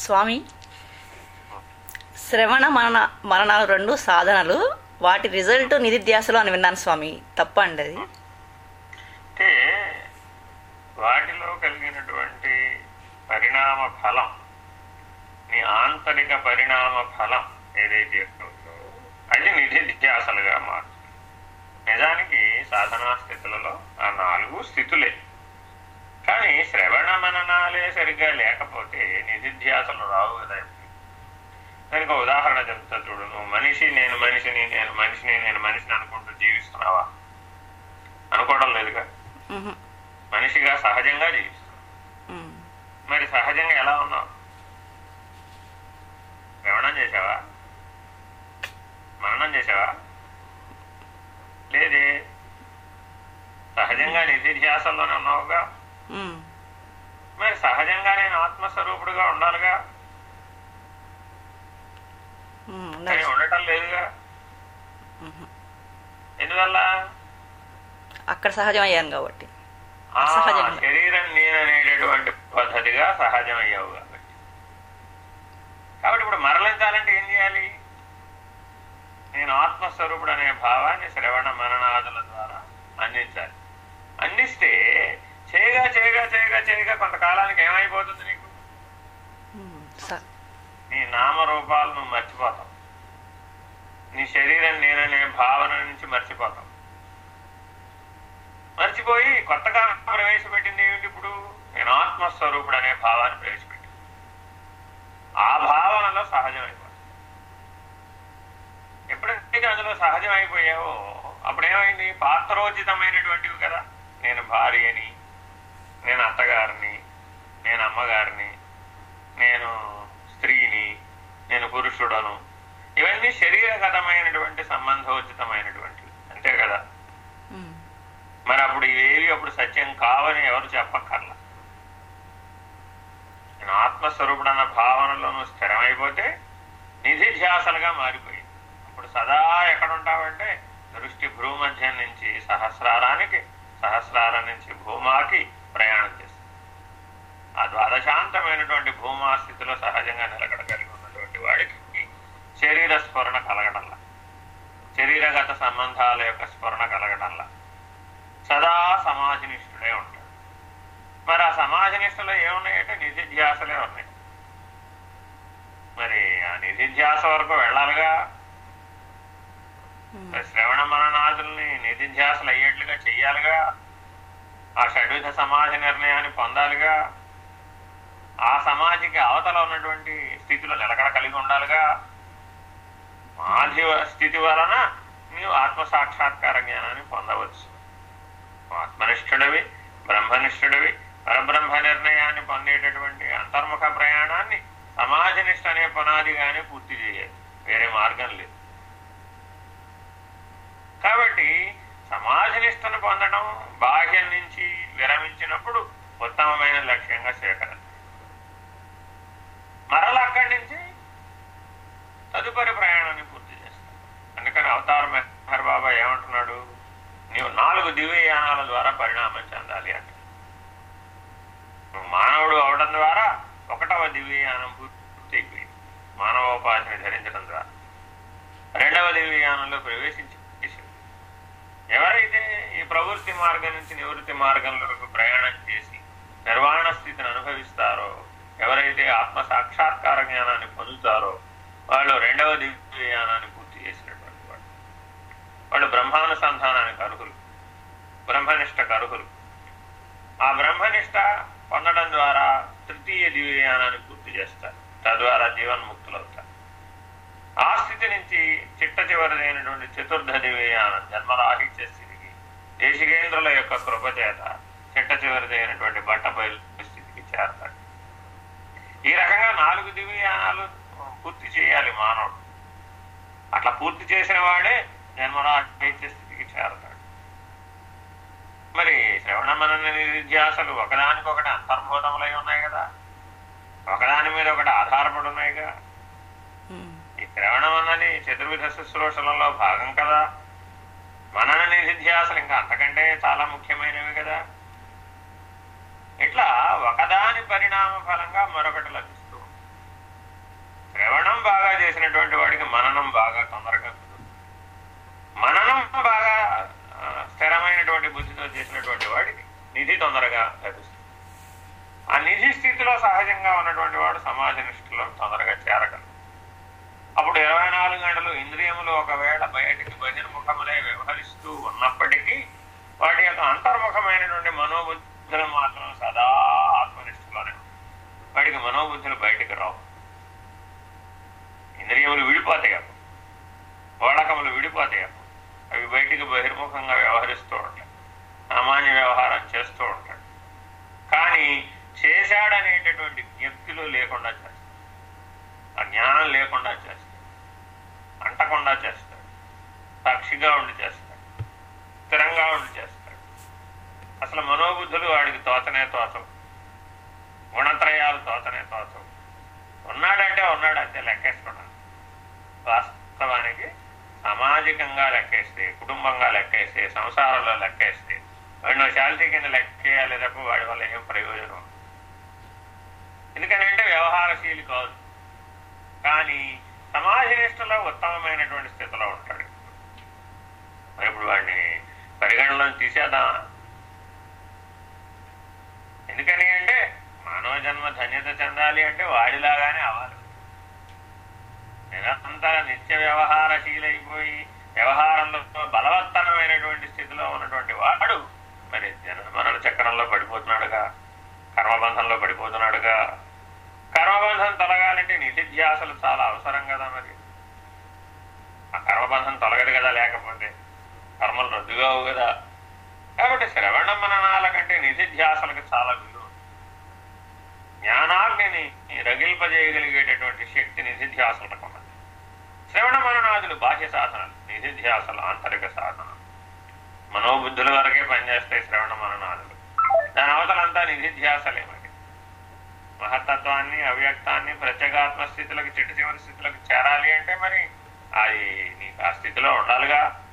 స్వామి శ్రవణ మరణ మరణాలు రెండు సాధనలు వాటి రిజల్ట్ నిధిధ్యాసలు అని విన్నాను స్వామి. తప్ప అండి అది అంటే వాటిలో కలిగినటువంటి పరిణామ ఫలం నీ ఆంతరిక పరిణామ ఫలం ఏదైతే ఉందో అది నిధిధ్యాసలుగా మారుతుంది నిజానికి సాధనా స్థితులలో ఆ నాలుగు స్థితులే కానీ శ్రవణ మననాలే సరిగ్గా లేకపోతే నిధిధ్యాసలు రావు కదా దానికి ఒక ఉదాహరణ చెప్తా చూడు నువ్వు మనిషి నేను మనిషిని నేను మనిషిని నేను మనిషిని అనుకుంటూ జీవిస్తున్నావా అనుకోవడం లేదుగా మ్హూ. మనిషిగా సహజంగా జీవిస్తున్నావు మ్. మరి సహజంగా ఎలా ఉన్నావు శ్రవణం చేసావా మరణం చేసావా లేదే సహజంగా నిధిధ్యాసంలోనే ఉన్నావుగా మ్. మరి సహజంగా నేను ఆత్మస్వరూపుడుగా ఉండాలిగా మ్. కానీ ఉండాలి. ఉండటం లేదుగా మ్హూ. ఎందువల్ల అక్కడ సహజం అయ్యాను కాబట్టి. శరీరం నేననేటటువంటి పద్ధతిగా సహజమయ్యావు కాబట్టి. కాబట్టి ఇప్పుడు మరలించాలంటే ఏం చేయాలి? నేను ఆత్మస్వరూపుడు అనే భావాన్ని శ్రవణ మరణాదుల ద్వారా అందించాలి. అందిస్తే చేయగా చేయగా చేయగా చేయగా కొంతకాలానికి ఏమైపోతుంది నీకు? నీ నామరూపాలు నువ్వు మర్చిపోతావు. నీ శరీరం నేననే భావన నుంచి మర్చిపోతావు. మర్చిపోయి కొత్తగా ప్రవేశపెట్టింది ఏమిటి ఇప్పుడు? నేను ఆత్మస్వరూపుడు అనే భావాన్ని ప్రవేశపెట్టింది ఆ భావనలో సహజమైపోతుంది ఎప్పుడైతే అందులో సహజం అయిపోయావో అప్పుడేమైంది? పాత్రోచితమైనటువంటివి కదా. నేను భార్యని నేను అత్తగారిని నేను అమ్మగారిని నేను స్త్రీని నేను పురుషుడను. ఇవన్నీ శరీరగతమైనటువంటి సంబంధోచితమైనటువంటివి. అంతే కదా? మరి అప్పుడు ఇవేవి అప్పుడు సత్యం కావని ఎవరు చెప్పక్కర్లా. నేను ఆత్మస్వరూపుడు అన్న భావనలో నువ్వు స్థిరమైపోతే నిధిధ్యాసలుగా మారిపోయింది. అప్పుడు సదా ఎక్కడుంటావంటే దృష్టి భూమధ్యం నుంచి సహస్రారానికి సహస్రారం నుంచి భూమాకి ప్రయాణం చేస్తుంది. ఆ ద్వాదశాంతమైనటువంటి భూమా స్థితిలో సహజంగా నిలకడ కలిగి ఉన్నటువంటి వాడికి శరీర స్ఫురణ కలగడంలా శరీరగత సంబంధాల యొక్క స్ఫురణ కలగడంలా సదా సమాజనిష్ఠుడే ఉంటాడు. మరి ఆ సమాజనిష్టలో ఏమున్నాయంటే నిధిధ్యాసలే ఉన్నాయి. మరి ఆ నిధిధ్యాస వరకు వెళ్ళాలిగా? శ్రవణ మరణాదుల్ని నిధిధ్యాసలు అయ్యేట్లుగా చెయ్యాలిగా? ఆ షడ్విధ సమాజ నిర్ణయాన్ని పొందాలిగా? ఆ సమాధికి అవతల ఉన్నటువంటి స్థితిలో నిలకడ కలిగి ఉండాలిగా? మాధ్య స్థితి వలన నీవు ఆత్మ సాక్షాత్కార జ్ఞానాన్ని పొందవచ్చు. ఆత్మనిష్ఠుడవి బ్రహ్మనిష్ఠుడవి పరబ్రహ్మ నిర్ణయాన్ని పొందేటటువంటి అంతర్ముఖ ప్రయాణాన్ని సమాజనిష్ట అనే పునాదిగానే పూర్తి చేయాలి. వేరే మార్గం లేదు. కాబట్టి సమాజనిష్టను పొందడం బాహ్యం నుంచి విరమించినప్పుడు ఉత్తమమైన లక్ష్యంగా స్వీకరణ ప్రవేశించేసింది ఎవరైతే ఈ ప్రవృత్తి మార్గం నుంచి నివృత్తి మార్గంలో ప్రయాణం చేసి నిర్వాణ స్థితిని అనుభవిస్తారో ఎవరైతే ఆత్మ సాక్షాత్కార జ్ఞానాన్ని పొందుతారో వాళ్ళు రెండవ దివ్యానాన్ని పూర్తి చేసినటువంటి వాళ్ళు. వాళ్ళు బ్రహ్మానుసంధానానికి అర్హులు. బ్రహ్మనిష్టకు అర్హులు. ఆ బ్రహ్మనిష్ట పొందడం ద్వారా తృతీయ దివ్యానాన్ని పూర్తి చేస్తారు. తద్వారా జీవన్ము చిట్ట చివరిదైనటువంటి చతుర్థ దివ్యయానం జన్మరాహిత్య స్థితికి దేశికేంద్రుల యొక్క కృప చేత చిట్ట చివరిదైనటువంటి బట్ట బయలు స్థితికి చేరతాడు. ఈ రకంగా నాలుగు దివ్యయానాలు పూర్తి చేయాలి మానవుడు. అట్లా పూర్తి చేసిన వాడే జన్మరాహిత్య స్థితికి చేరతాడు. మరి శ్రవణ మనన నిధ్యాసలు ఒకదానికొకటి అంతర్భూతములై ఉన్నాయి కదా. ఒకదాని మీద ఒకటి ఆధారపడి ఉన్నాయిగా. ఈ చతుర్విధ శుశ్రూషలలో భాగం కదా. మనన నిధిధ్యాసలు ఇంకా అంతకంటే చాలా ముఖ్యమైనవి కదా. ఇట్లా ఒకదాని పరిణామ ఫలంగా మరొకటి లభిస్తూ శ్రవణం బాగా చేసినటువంటి వాడికి మననం బాగా తొందరగా మననం బాగా స్థిరమైనటువంటి బుద్ధితో చేసినటువంటి వాడికి నిధి తొందరగా లభిస్తుంది. ఆ నిధి స్థితిలో సహజంగా ఉన్నటువంటి వాడు సమాజ నిష్ఠలో తొందరగా చేరగలరు అప్పుడు ఇరవై నాలుగు గంటలు ఇంద్రియములు ఒకవేళ బయటికి బహిర్ముఖములై వ్యవహరిస్తూ ఉన్నప్పటికీ వాటి యొక్క అంతర్ముఖమైనటువంటి మనోబుద్ధులు మాత్రం సదా ఆత్మనిష్ఠలోనే వాటికి మనోబుద్ధులు బయటికి రావు. ఇంద్రియములు విడిపోతాయి అప్పుడు. వాడకములు విడిపోతాయి అప్పుడు. అవి బయటికి బహిర్ముఖంగా వ్యవహరిస్తూ ఉంటాయి. సామాన్య వ్యవహారం చేస్తూ ఉంటాడు కానీ చేశాడనేటటువంటి జ్ఞప్తిలో లేకుండా చేస్తాడు జ్ఞానం లేకుండా చేస్తాడు. అంటకుండా చేస్తాడు. సాక్షిగా ఉండి చేస్తాడు. స్థిరంగా ఉండి చేస్తాడు. అసలు మనోబుద్ధులు వాడికి తోతనే తోచవు గుణత్రయాలు తోతనే తోచవు ఉన్నాడంటే ఉన్నాడంతే లెక్కేసుకున్నాను వాస్తవానికి సామాజికంగా లెక్కేస్తే కుటుంబంగా లెక్కేస్తే సంసారంలో లెక్కేస్తే వాడిని శాలిటీ కింద లెక్కేయాలి తప్ప వాడి వల్ల ఏం ప్రయోజనం? ఎందుకనంటే వ్యవహారశీలి కాదు. కానీ సమాజ నిష్టలో ఉత్తమమైనటువంటి స్థితిలో ఉంటాడు. మరి ఇప్పుడు వాడిని పరిగణలో తీసేద్దామా? ఎందుకని అంటే మానవ జన్మ ధన్యత చెందాలి అంటే వాడిలాగానే అవ్వాలి. నిరంతర నిత్య వ్యవహారశీలైపోయి వ్యవహారంలో బలవత్తరమైనటువంటి స్థితిలో ఉన్నటువంటి వాడు మరి జన మరణ చక్రంలో పడిపోతున్నాడుగా కర్మబంధంలో పడిపోతున్నాడుగా కర్మబంధం తొలగాలంటే నిషిధ్యాసలు చాలా అవసరం కదా మరి. ఆ కర్మబంధం తొలగదు కదా లేకపోతే. కర్మలు రద్దుగావు కదా. కాబట్టి శ్రవణ మననాల కంటే నిధిధ్యాసలకు చాలా విలువ జ్ఞానాగ్ని రగిల్పజేయగలిగేటటువంటి శక్తి నిధిధ్యాసలకు ఉన్నది. శ్రవణ మననాదులు బాహ్య సాధనలు నిధిధ్యాసలు ఆంతరిక సాధనలు మనోబుద్ధుల వరకే పనిచేస్తాయి శ్రవణ మననాదులు. దాని అవతలంతా నిధిధ్యాసలే మరి. మహత్తత్వాన్ని అవ్యక్తాన్ని ప్రత్యేగాత్మ స్థితులకు చిట్టు చివరి స్థితులకు చేరాలి అంటే మరి అది నీకు ఆ స్థితిలో ఉండాలిగా.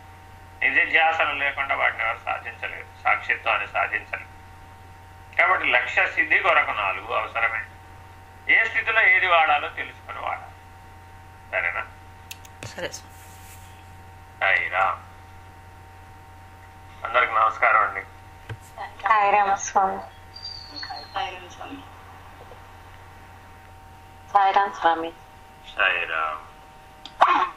నిధిధ్యాసలు లేకుండా వాటిని ఎవరు సాధించలేరు. సాక్షిత్వాన్ని సాధించలేరు. కాబట్టి లక్ష్య సిద్ధి కొరకు నాలుగు అవసరమే. ఏ స్థితిలో ఏది వాడాలో తెలుసుకుని వాడాలి. సరేనా? సరే. సాయిరా అందరికి నమస్కారం అండి. సాయిరామ స్వామి. సాయిరామ్ స్వామి. Sairam Swami. Sairam.